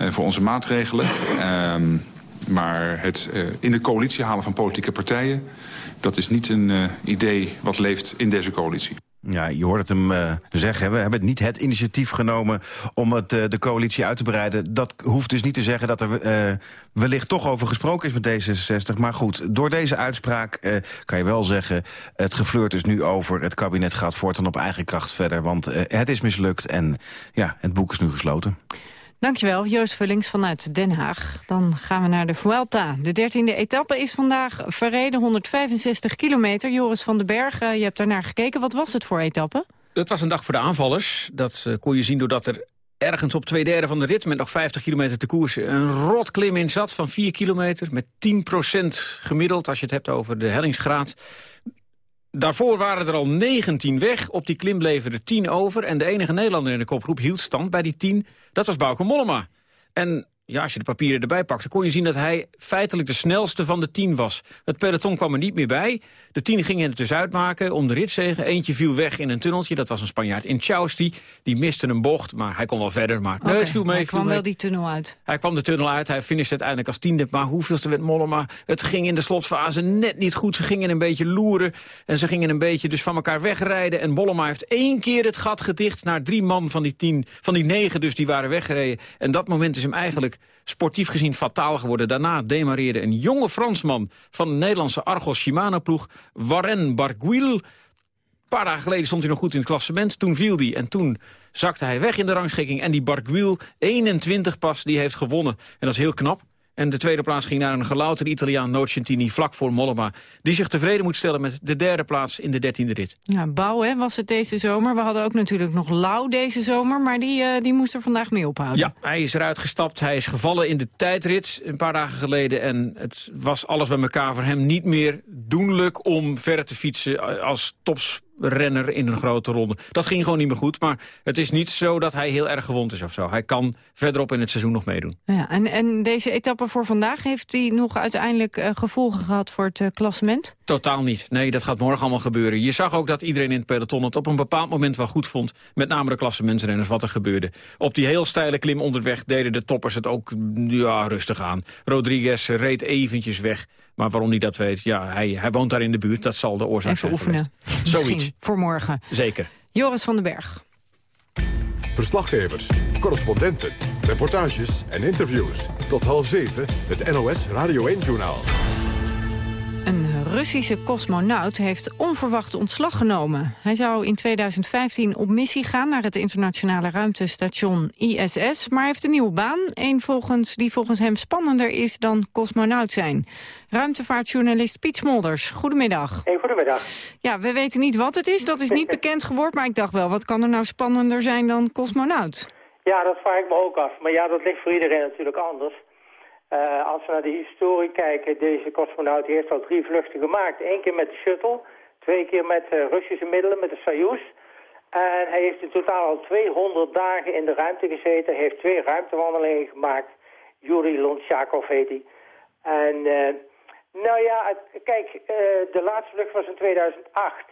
Uh, voor onze maatregelen. Ehm, maar het in de coalitie halen van politieke partijen... dat is niet een idee wat leeft in deze coalitie. Ja, je hoort het hem uh, zeggen. We hebben niet het initiatief genomen om het, uh, de coalitie uit te breiden. Dat hoeft dus niet te zeggen dat er uh, wellicht toch over gesproken is met D66. Maar goed, door deze uitspraak kan je wel zeggen... het geflirt is nu over. Het kabinet gaat voortaan op eigen kracht verder. Want het is mislukt en ja, het boek is nu gesloten. Dankjewel, Joost Vullings vanuit Den Haag. Dan gaan we naar de Vuelta. De dertiende etappe is vandaag verreden, 165 kilometer. Joris van den Berg, je hebt daarnaar gekeken. Wat was het voor etappe? Het was een dag voor de aanvallers. Dat uh, kon je zien doordat er ergens op twee derde van de rit... met nog 50 kilometer te koersen een rot klim in zat van 4 kilometer... met 10% gemiddeld, als je het hebt over de hellingsgraad. Daarvoor waren er al 19 weg. Op die klim bleven er 10 over. En de enige Nederlander in de kopgroep hield stand bij die 10. Dat was Bauke Mollema. En ja, als je de papieren erbij pakte, kon je zien dat hij feitelijk de snelste van de tien was. Het peloton kwam er niet meer bij. De tien gingen het dus uitmaken om de ritzegen. Eentje viel weg in een tunneltje, dat was een Spanjaard in Chausti. Die miste een bocht, maar hij kon wel verder. Maar okay, nee, het viel mee. Hij kwam mee. wel die tunnel uit. Hij kwam de tunnel uit, hij finishte uiteindelijk als tiende. Maar hoeveelste werd Mollema? Het ging in de slotfase net niet goed. Ze gingen een beetje loeren en ze gingen een beetje dus van elkaar wegrijden. En Mollema heeft één keer het gat gedicht naar drie man van die tien. Van die negen dus, die waren weggereden. En dat moment is hem eigenlijk sportief gezien fataal geworden. Daarna demareerde een jonge Fransman van de Nederlandse Argos Shimano-ploeg... Warren Barguil. Een paar dagen geleden stond hij nog goed in het klassement. Toen viel hij en toen zakte hij weg in de rangschikking. En die Barguil, 21 pas, die heeft gewonnen. En dat is heel knap. En de tweede plaats ging naar een gelouterde Italiaan Nocentini vlak voor Mollema. Die zich tevreden moet stellen met de derde plaats in de dertiende rit. Ja, Bouw hè, was het deze zomer. We hadden ook natuurlijk nog Lau deze zomer. Maar die, uh, die moest er vandaag mee ophouden. Ja, hij is eruit gestapt. Hij is gevallen in de tijdrit een paar dagen geleden. En het was alles bij elkaar voor hem niet meer doenlijk om verder te fietsen als tops renner in een grote ronde. Dat ging gewoon niet meer goed, maar het is niet zo dat hij heel erg gewond is of zo. Hij kan verderop in het seizoen nog meedoen. Ja, en, en deze etappe voor vandaag, heeft hij nog uiteindelijk uh, gevolgen gehad voor het uh, klassement? Totaal niet. Nee, dat gaat morgen allemaal gebeuren. Je zag ook dat iedereen in het peloton het op een bepaald moment wel goed vond. Met name de klassementsrenners, wat er gebeurde. Op die heel steile klim onderweg deden de toppers het ook ja, rustig aan. Rodriguez reed eventjes weg. Maar waarom hij dat weet, ja, hij, hij woont daar in de buurt. Dat zal de oorzaak Even zijn oefenen. Zoiets. voor morgen. Zeker. Joris van den Berg. Verslaggevers, correspondenten, reportages en interviews. Tot half zeven, het NOS Radio 1-journaal. Russische cosmonaut heeft onverwacht ontslag genomen. Hij zou in 2015 op missie gaan naar het internationale ruimtestation ISS... maar heeft een nieuwe baan, een volgens, die volgens hem spannender is dan cosmonaut zijn. Ruimtevaartjournalist Piet Smolders, goedemiddag. Hey, goedemiddag. Ja, we weten niet wat het is, dat is niet bekend geworden... maar ik dacht wel, wat kan er nou spannender zijn dan cosmonaut? Ja, dat vraag ik me ook af. Maar ja, dat ligt voor iedereen natuurlijk anders... Uh, als we naar de historie kijken, deze cosmonaut heeft al drie vluchten gemaakt. Eén keer met de shuttle, twee keer met uh, Russische middelen, met de Soyuz. En hij heeft in totaal al 200 dagen in de ruimte gezeten. Hij heeft twee ruimtewandelingen gemaakt. Yuri Lonchakov heet hij. En uh, nou ja, kijk, de laatste vlucht was in 2008.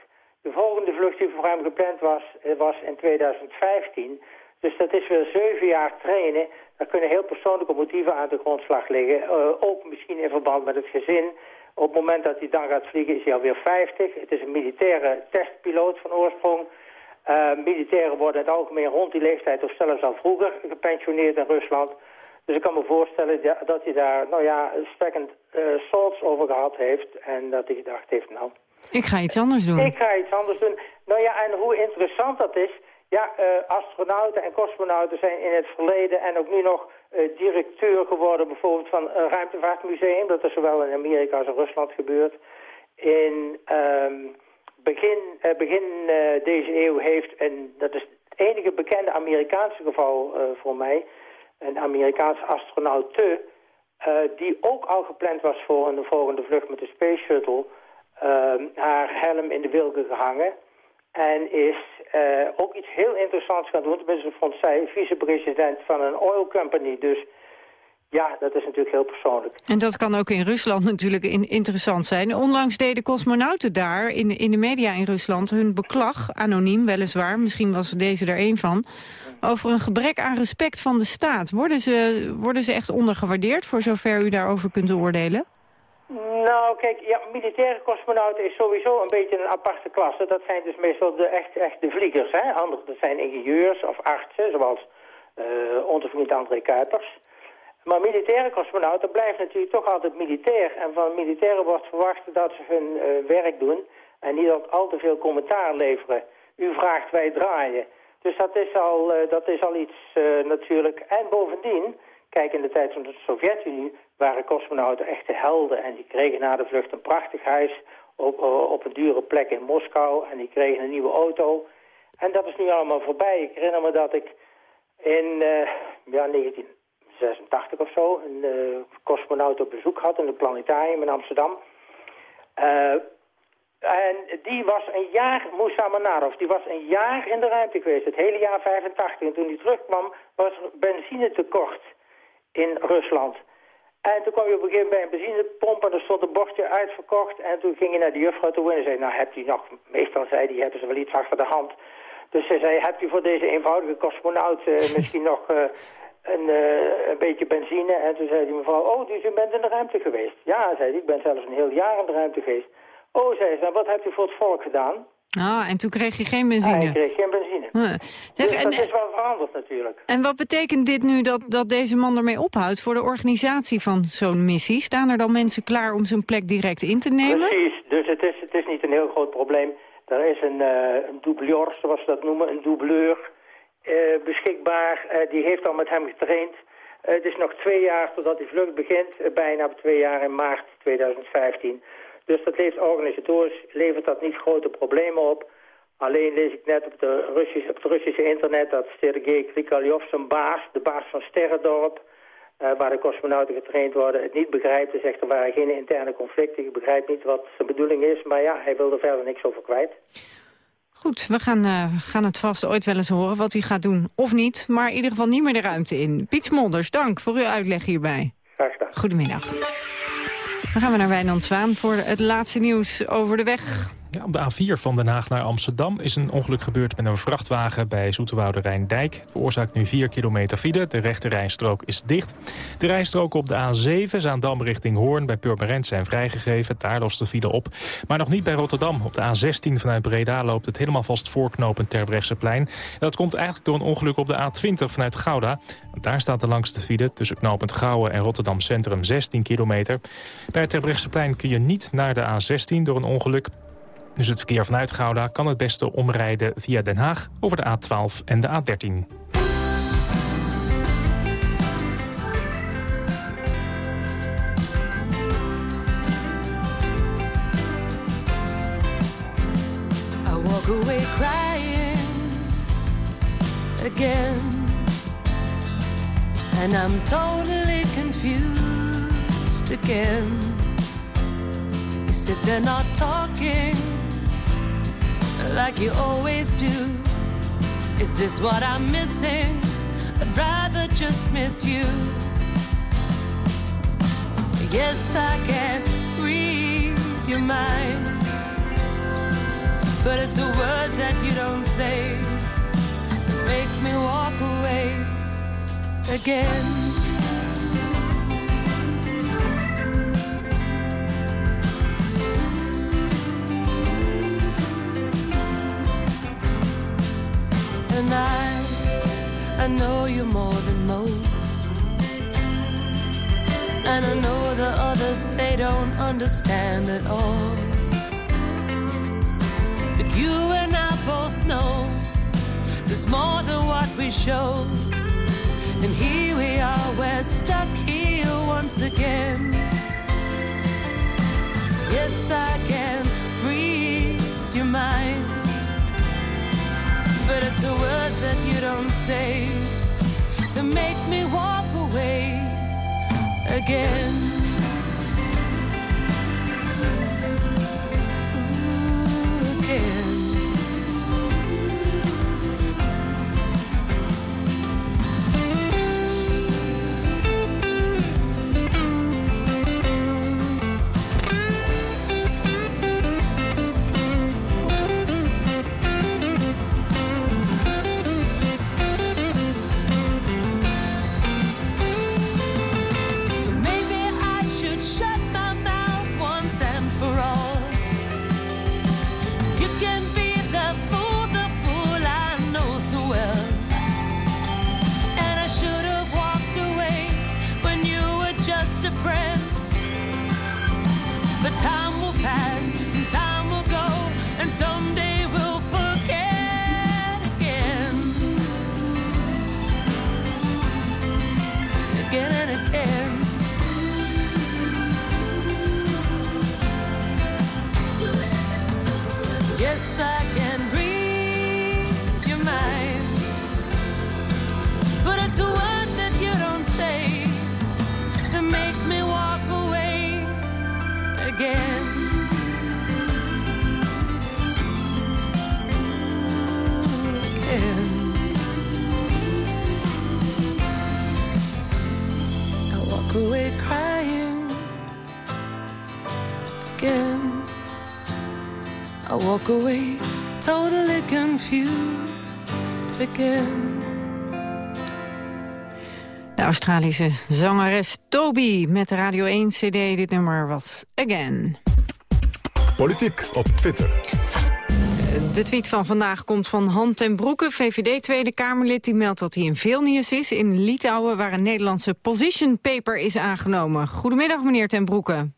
De volgende vlucht die voor hem gepland was, was in 2015. Dus dat is weer zeven jaar trainen. Daar kunnen heel persoonlijke motieven aan de grondslag liggen. Uh, ook misschien in verband met het gezin. Op het moment dat hij dan gaat vliegen is hij alweer 50. Het is een militaire testpiloot van oorsprong. Uh, militairen worden in het algemeen rond die leeftijd of zelfs al vroeger gepensioneerd in Rusland. Dus ik kan me voorstellen dat hij daar, nou ja, second uh, thoughts over gehad heeft. En dat hij gedacht heeft, nou... Ik ga iets anders doen. Ik ga iets anders doen. Nou ja, en hoe interessant dat is... Ja, uh, astronauten en cosmonauten zijn in het verleden en ook nu nog uh, directeur geworden... bijvoorbeeld van een ruimtevaartmuseum. Dat is zowel in Amerika als in Rusland gebeurd. In um, begin, uh, begin deze eeuw heeft, en dat is het enige bekende Amerikaanse geval voor mij een Amerikaanse astronaute... Die ook al gepland was voor een volgende vlucht met de Space Shuttle... Uh, haar helm in de wilgen gehangen. En is uh, ook iets heel interessants gaan doen. Tenminste vond zij vicepresident van een oil company. Dus ja, dat is natuurlijk heel persoonlijk. En dat kan ook in Rusland natuurlijk in interessant zijn. Onlangs deden cosmonauten daar in, in de media in Rusland hun beklag, anoniem weliswaar, misschien was deze er een van, over een gebrek aan respect van de staat. Worden ze, worden ze echt ondergewaardeerd, voor zover u daarover kunt oordelen? Nou, kijk, ja, militaire cosmonauten is sowieso een beetje een aparte klasse. Dat zijn dus meestal de echt, echt de vliegers, hè. Anderen, dat zijn ingenieurs of artsen, zoals uh, onze vriend André Kuipers. Maar militaire cosmonauten blijven natuurlijk toch altijd militair. En van militairen wordt verwacht dat ze hun uh, werk doen en niet al te veel commentaar leveren. U vraagt, wij draaien. Dus dat is al, uh, dat is al iets natuurlijk. En bovendien, kijk in de tijd van de Sovjet-Unie waren cosmonauten echte helden. En die kregen na de vlucht een prachtig huis op, op een dure plek in Moskou. En die kregen een nieuwe auto. En dat is nu allemaal voorbij. Ik herinner me dat ik in ja, 19... 86 of zo, een uh, cosmonaut op bezoek had in het planetarium in Amsterdam. En die was een jaar, Moussa Manarov, die was een jaar in de ruimte geweest, het hele jaar 85. En toen hij terugkwam, was er benzinetekort in Rusland. En toen kwam je op een gegeven moment bij een benzinepomp en er stond een bordje uitverkocht. En toen ging je naar de juffrouw toe en zei, nou hebt u nog, meestal zei die, hebben ze wel iets achter de hand. Dus ze zei, hebt u voor deze eenvoudige cosmonaut uh, misschien nog uh, een, uh, een beetje benzine. En toen zei die mevrouw, oh, dus u bent in de ruimte geweest. Ja, zei hij, ik ben zelfs een heel jaar in de ruimte geweest. Oh, zei ze, wat hebt u voor het volk gedaan? Ah, en toen kreeg je geen benzine? Ah, ik kreeg geen benzine. Zeg, dus dat is wel veranderd natuurlijk. En wat betekent dit nu dat, dat deze man ermee ophoudt voor de organisatie van zo'n missie? Staan er dan mensen klaar om zijn plek direct in te nemen? Precies, dus het is, het is niet een heel groot probleem. Er is een, uh, een doubleur, zoals ze dat noemen, een doubleur uh, beschikbaar. Uh, die heeft al met hem getraind. het is nog twee jaar totdat die vlucht begint, bijna twee jaar in maart 2015. Dus dat heeft organisatorisch levert dat niet grote problemen op. Alleen lees ik net op, de Russische, op het Russische internet dat Sergei Krikaljov, zijn baas, de baas van Sterredorp, uh, waar de cosmonauten getraind worden, het niet begrijpt. Hij zegt er waren geen interne conflicten. Ik begrijp niet wat zijn bedoeling is, maar ja, hij wil er verder niks over kwijt. Goed, we gaan, uh, gaan het vast ooit wel eens horen wat hij gaat doen of niet. Maar in ieder geval niet meer de ruimte in. Piet Smolders, dank voor uw uitleg hierbij. Graag gedaan. Goedemiddag. Dan gaan we naar Wijnand Zwaan voor het laatste nieuws over de weg. Ja, op de A4 van Den Haag naar Amsterdam is een ongeluk gebeurd met een vrachtwagen bij Zoeterwoude Rijndijk. Het veroorzaakt nu 4 kilometer file. De rechte rijstrook is dicht. De rijstroken op de A7, Zaandam richting Hoorn bij Purmerend zijn vrijgegeven. Daar lost de file op. Maar nog niet bij Rotterdam. Op de A16 vanuit Breda loopt het helemaal vast voorknopend Terbrechtseplein. Dat komt eigenlijk door een ongeluk op de A20 vanuit Gouda. Daar staat de langste file tussen knopend Gouwen en Rotterdam Centrum 16 kilometer. Bij het Terbrechtseplein kun je niet naar de A16 door een ongeluk. Dus het verkeer vanuit Gouda kan het beste omrijden via Den Haag over de A12 en de A13. I walk away crying again And I'm totally confused again sit there not talking like you always do. Is this what I'm missing? I'd rather just miss you. Yes, I can read your mind, but it's the words that you don't say that make me walk away again. Know you more than most. And I know the others, they don't understand at all. But you and I both know there's more than what we show. And here we are, we're stuck here once again. Yes, I can read your mind. But it's the words that you don't say that make me walk away again. Friend. But time will pass and time will go, and someday walk away totally confused again. De Australische zangeres Toby met de Radio 1 CD. Dit nummer was Again. Politiek op Twitter. De tweet van vandaag komt van Han ten Broeke, VVD Tweede Kamerlid. Die meldt dat hij in Vilnius is, in Litouwen... waar een Nederlandse position paper is aangenomen. Goedemiddag, meneer ten Broeke.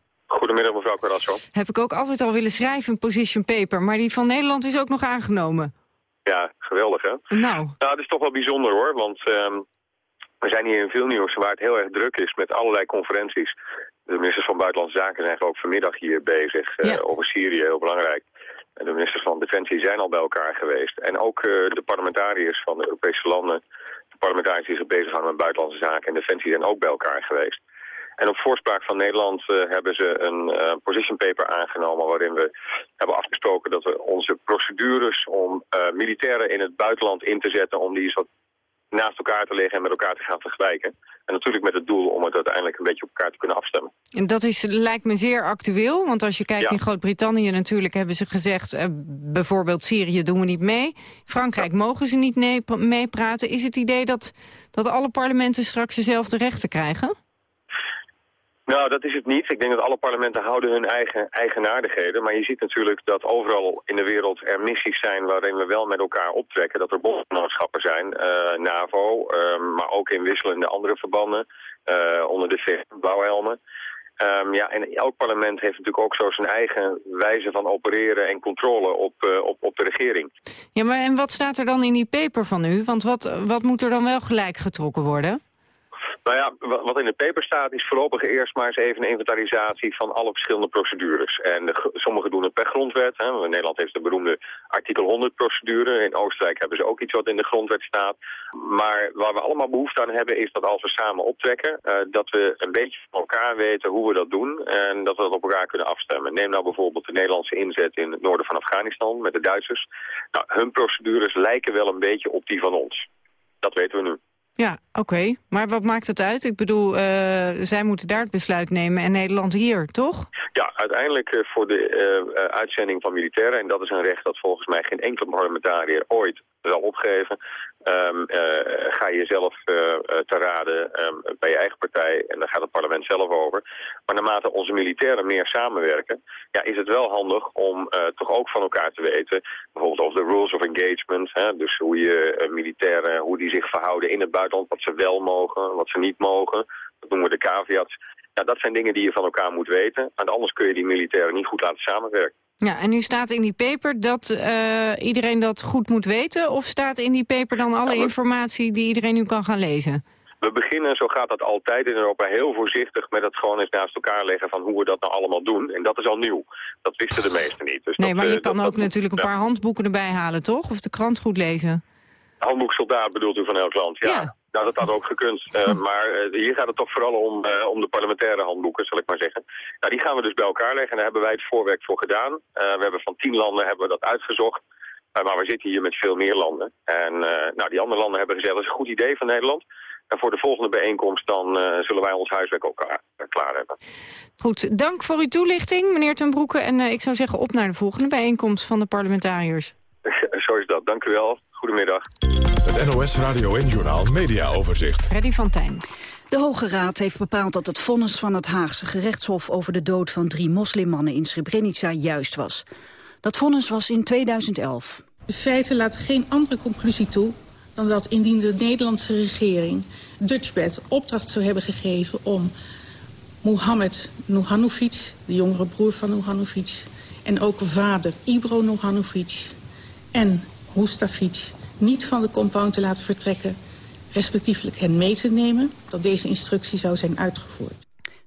Goedemiddag mevrouw Carrasso. Heb ik ook altijd al willen schrijven, een position paper. Maar die van Nederland is ook nog aangenomen. Ja, geweldig hè? Nou, Nou, het is toch wel bijzonder hoor, want ehm, we zijn hier in Vilnius waar het heel erg druk is met allerlei conferenties. De ministers van Buitenlandse Zaken zijn ook vanmiddag hier bezig eh, over Syrië, heel belangrijk. En de ministers van Defensie zijn al bij elkaar geweest. En ook eh, de parlementariërs van de Europese landen, de parlementariërs die zich bezighouden met buitenlandse zaken en Defensie zijn ook bij elkaar geweest. En op voorspraak van Nederland eh, hebben ze een eh, position paper aangenomen waarin we hebben afgesproken dat we onze procedures om eh, militairen in het buitenland in te zetten, om die eens wat naast elkaar te leggen en met elkaar te gaan vergelijken. En natuurlijk met het doel om het uiteindelijk een beetje op elkaar te kunnen afstemmen. en dat is, lijkt me zeer actueel. Want als je kijkt Ja. in Groot-Brittannië natuurlijk hebben ze gezegd... eh, bijvoorbeeld Syrië doen we niet mee. Frankrijk mogen ze niet meepraten. Is het idee dat, dat alle parlementen straks dezelfde rechten krijgen? Nou, dat is het niet. Ik denk dat alle parlementen houden hun eigen eigenaardigheden. Maar je ziet natuurlijk dat overal in de wereld er missies zijn waarin we wel met elkaar optrekken. Dat er bondgenootschappen zijn, eh, NAVO, eh, maar ook in wisselende andere verbanden eh, onder de VN, blauwhelmen. Ehm, ja, en elk parlement heeft natuurlijk ook zo zijn eigen wijze van opereren en controle op, eh, op, op de regering. Ja, maar en wat staat er dan in die paper van u? Want wat, wat moet er dan wel gelijk getrokken worden? Nou ja, wa- wat in de paper staat is voorlopig eerst maar eens even een inventarisatie van alle verschillende procedures. En de, sommigen doen het per grondwet. Nederland heeft de beroemde artikel 100 procedure. In Oostenrijk hebben ze ook iets wat in de grondwet staat. Maar waar we allemaal behoefte aan hebben is dat als we samen optrekken, eh, dat we een beetje van elkaar weten hoe we dat doen. En dat we dat op elkaar kunnen afstemmen. Neem nou bijvoorbeeld de Nederlandse inzet in het noorden van Afghanistan met de Duitsers. Nou, hun procedures lijken wel een beetje op die van ons. Dat weten we nu. Ja, oké. Maar wat maakt het uit? Ik bedoel, eh, zij moeten daar het besluit nemen en Nederland hier, toch? Ja, uiteindelijk eh, voor de eh, uitzending van militairen, en dat is een recht dat volgens mij geen enkele parlementariër ooit zal opgeven, Um, ga je zelf uh, te raden um, bij je eigen partij en dan gaat het parlement zelf over. Maar naarmate onze militairen meer samenwerken, ja, is het wel handig om toch ook van elkaar te weten, bijvoorbeeld over de rules of engagement, hè, dus hoe je militairen, hoe die zich verhouden in het buitenland, wat ze wel mogen, wat ze niet mogen, dat noemen we de caveats. Ja, dat zijn dingen die je van elkaar moet weten, want anders kun je die militairen niet goed laten samenwerken. Ja, en nu staat in die paper dat uh, iedereen dat goed moet weten... of staat in die paper dan alle informatie die iedereen nu kan gaan lezen? We beginnen, zo gaat dat altijd in Europa, heel voorzichtig met het gewoon eens naast elkaar leggen van hoe we dat nou allemaal doen. En dat is al nieuw. Dat wisten de meesten niet. Dus nee, dat, maar je uh, kan dat, ook natuurlijk een paar handboeken erbij halen, toch? Of de krant goed lezen. Handboek soldaat bedoelt u van elk land, ja. ja. Nou, dat had ook gekund. Uh, maar uh, hier gaat het toch vooral om, uh, om de parlementaire handboeken, zal ik maar zeggen. Nou, die gaan we dus bij elkaar leggen en daar hebben wij het voorwerk voor gedaan. we hebben van tien landen hebben we dat uitgezocht. maar we zitten hier met veel meer landen. En nou, die andere landen hebben gezegd, dat is een goed idee van Nederland. En voor de volgende bijeenkomst dan zullen wij ons huiswerk ook klaar, klaar, hebben. Goed, dank voor uw toelichting, meneer Ten Broeke. En ik zou zeggen op naar de volgende bijeenkomst van de parlementariërs. Zo is dat, dank u wel. Goedemiddag. Het NOS Radio en Journaal Media Overzicht. Freddy van Tijn. De Hoge Raad heeft bepaald dat het vonnis van het Haagse gerechtshof... over de dood van drie moslimmannen in Srebrenica juist was. Dat vonnis was in 2011. De feiten laten geen andere conclusie toe dan dat indien de Nederlandse regering Dutchbed opdracht zou hebben gegeven om Mohammed Nuhanovic, de jongere broer van Nuhanovic, en ook vader Ibro Nuhanovic en Mustafic niet van de compound te laten vertrekken... respectievelijk hen mee te nemen, dat deze instructie zou zijn uitgevoerd.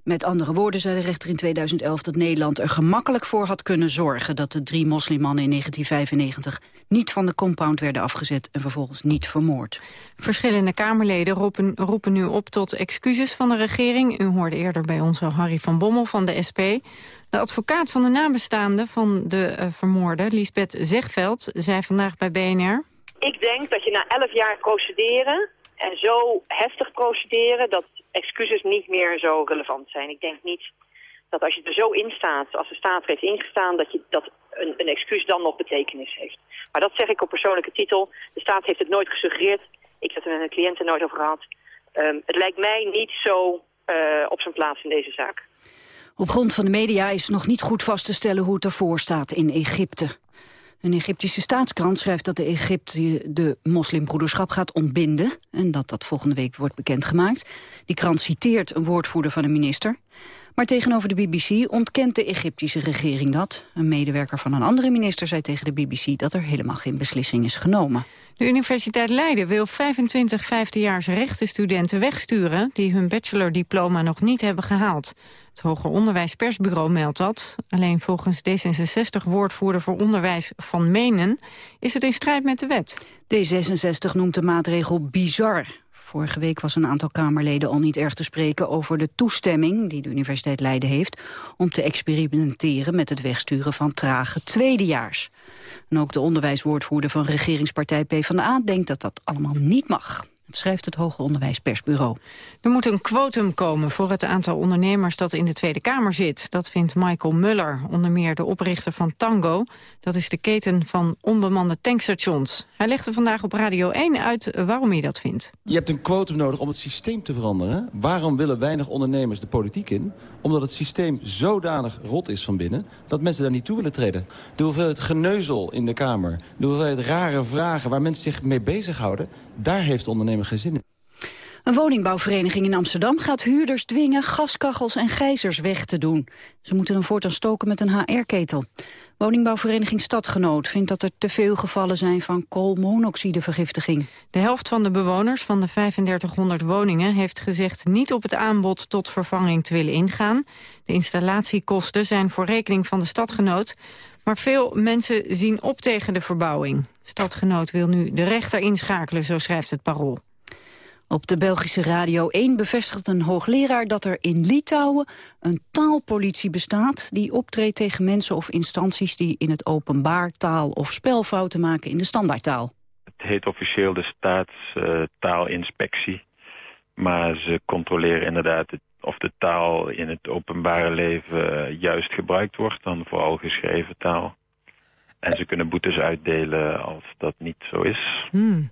Met andere woorden zei de rechter in 2011 dat Nederland er gemakkelijk voor had kunnen zorgen... dat de drie moslimmannen in 1995 niet van de compound werden afgezet... en vervolgens niet vermoord. Verschillende Kamerleden roepen, roepen nu op tot excuses van de regering. U hoorde eerder bij ons Harry van Bommel van de SP. De advocaat van de nabestaanden van de uh, vermoorde, Lisbeth Zegveld... zei vandaag bij BNR... Ik denk dat je na elf jaar procederen en zo heftig procederen... dat excuses niet meer zo relevant zijn. Ik denk niet dat als je er zo in staat, als de staat er heeft ingestaan... dat, je, dat een, een excuus dan nog betekenis heeft. Maar dat zeg ik op persoonlijke titel. De staat heeft het nooit gesuggereerd. Ik heb het met mijn cliënten nooit over gehad. Um, het lijkt mij niet zo uh, op zijn plaats in deze zaak. Op grond van de media is nog niet goed vast te stellen hoe het ervoor staat in Egypte. Een Egyptische staatskrant schrijft dat de Egypte de moslimbroederschap gaat ontbinden... en dat dat volgende week wordt bekendgemaakt. Die krant citeert een woordvoerder van de minister. Maar tegenover de BBC ontkent de Egyptische regering dat. Een medewerker van een andere minister zei tegen de BBC... dat er helemaal geen beslissing is genomen. De Universiteit Leiden wil 25 vijfdejaars rechtenstudenten wegsturen... die hun bachelordiploma nog niet hebben gehaald. Het Hoger Onderwijs Persbureau meldt dat. Alleen volgens D66-woordvoerder voor onderwijs Van Menen... is het in strijd met de wet. D66 noemt de maatregel bizar. Vorige week was een aantal Kamerleden al niet erg te spreken over de toestemming die de Universiteit Leiden heeft om te experimenteren met het wegsturen van trage tweedejaars. En ook de onderwijswoordvoerder van regeringspartij PvdA denkt dat dat allemaal niet mag. Schrijft het Hoger Onderwijspersbureau. Er moet een quotum komen voor het aantal ondernemers dat in de Tweede Kamer zit. Dat vindt Michael Muller, onder meer de oprichter van Tango. Dat is de keten van onbemande tankstations. Hij legde vandaag op Radio 1 uit waarom hij dat vindt. Je hebt een quotum nodig om het systeem te veranderen. Waarom willen weinig ondernemers de politiek in? Omdat het systeem zodanig rot is van binnen... dat mensen daar niet toe willen treden. De hoeveelheid geneuzel in de Kamer, de hoeveelheid rare vragen... waar mensen zich mee bezighouden, daar heeft de ondernemer geen zin in. Een woningbouwvereniging in Amsterdam gaat huurders dwingen gaskachels en gijzers weg te doen. Ze moeten hem voortaan stoken met een HR-ketel. Woningbouwvereniging Stadgenoot vindt dat er te veel gevallen zijn van koolmonoxidevergiftiging. De helft van de bewoners van de 3500 woningen heeft gezegd niet op het aanbod tot vervanging te willen ingaan. De installatiekosten zijn voor rekening van de Stadgenoot. Maar veel mensen zien op tegen de verbouwing. Stadgenoot wil nu de rechter inschakelen, zo schrijft het Parool. Op de Belgische Radio 1 bevestigt een hoogleraar dat er in Litouwen een taalpolitie bestaat die optreedt tegen mensen of instanties die in het openbaar taal of spelfouten maken in de standaardtaal. Het heet officieel de staatstaalinspectie, maar ze controleren inderdaad of de taal in het openbare leven juist gebruikt wordt, dan vooral geschreven taal. En ze kunnen boetes uitdelen als dat niet zo is. Hmm.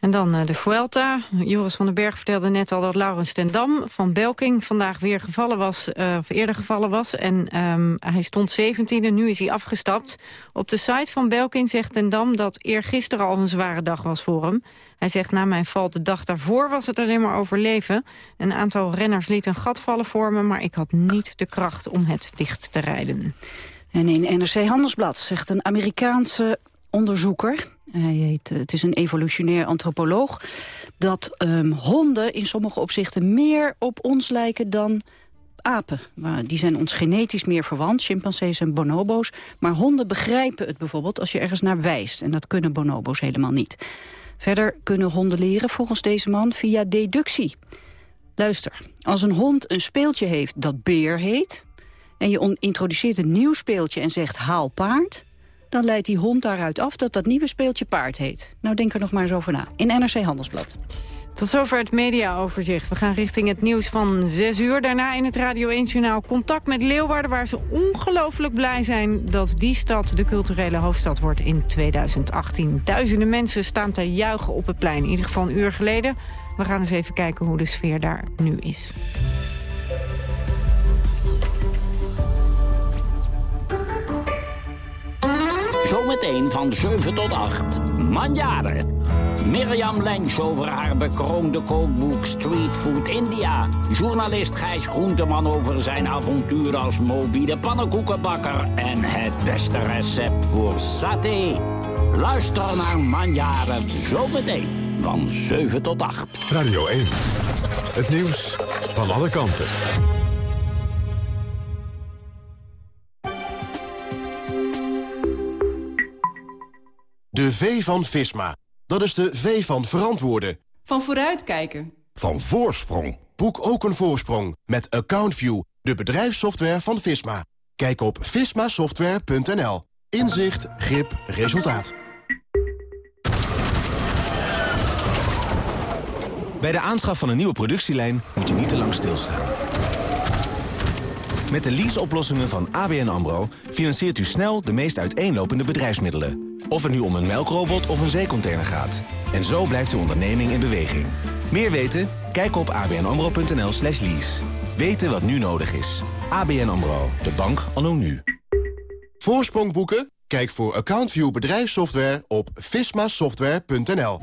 En dan uh, de Vuelta. Joris van den Berg vertelde net al dat Laurens ten Dam van Belking vandaag weer gevallen was, uh, of eerder gevallen was. En um, hij stond 17e, nu is hij afgestapt. Op de site van Belking zegt ten Dam dat eergisteren al een zware dag was voor hem. Hij zegt na mijn val de dag daarvoor was het alleen maar overleven. Een aantal renners liet een gat vallen voor me, maar ik had niet de kracht om het dicht te rijden. En in NRC Handelsblad zegt een Amerikaanse onderzoeker... Hij heet, het is een evolutionair antropoloog... dat um, honden in sommige opzichten meer op ons lijken dan apen. Die zijn ons genetisch meer verwant, chimpansees en bonobo's. Maar honden begrijpen het bijvoorbeeld als je ergens naar wijst. En dat kunnen bonobo's helemaal niet. Verder kunnen honden leren volgens deze man via deductie. Luister, als een hond een speeltje heeft dat beer heet... en je introduceert een nieuw speeltje en zegt haal paard dan leidt die hond daaruit af dat dat nieuwe speeltje paard heet. Nou, denk er nog maar eens over na. In NRC Handelsblad. Tot zover het mediaoverzicht. We gaan richting het nieuws van 6 uur. Daarna in het Radio 1-journaal contact met Leeuwarden... waar ze ongelooflijk blij zijn dat die stad de culturele hoofdstad wordt in 2018. Duizenden mensen staan te juichen op het plein. In ieder geval een uur geleden. We gaan eens even kijken hoe de sfeer daar nu is. Zometeen van 7 tot 8. Manjaren. Mirjam Lengs over haar bekroonde kookboek Street Food India. Journalist Gijs Groenteman over zijn avontuur als mobiele pannenkoekenbakker. En het beste recept voor saté. Luister naar Manjaren zometeen van 7 tot 8. Radio 1. Het nieuws van alle kanten. De V van Visma. Dat is de V van verantwoorden. Van vooruitkijken. Van voorsprong. Boek ook een voorsprong met AccountView, de bedrijfssoftware van Visma. Kijk op vismasoftware.nl. Inzicht, grip, resultaat. Bij de aanschaf van een nieuwe productielijn moet je niet te lang stilstaan. Met de leaseoplossingen van ABN AMRO financiert u snel de meest uiteenlopende bedrijfsmiddelen. Of het nu om een melkrobot of een zeecontainer gaat. En zo blijft uw onderneming in beweging. Meer weten? Kijk op abnamro.nl slash lease. Weten wat nu nodig is. ABN AMRO, de bank anno nu. Voorsprong boeken? Kijk voor AccountView bedrijfssoftware op vismasoftware.nl.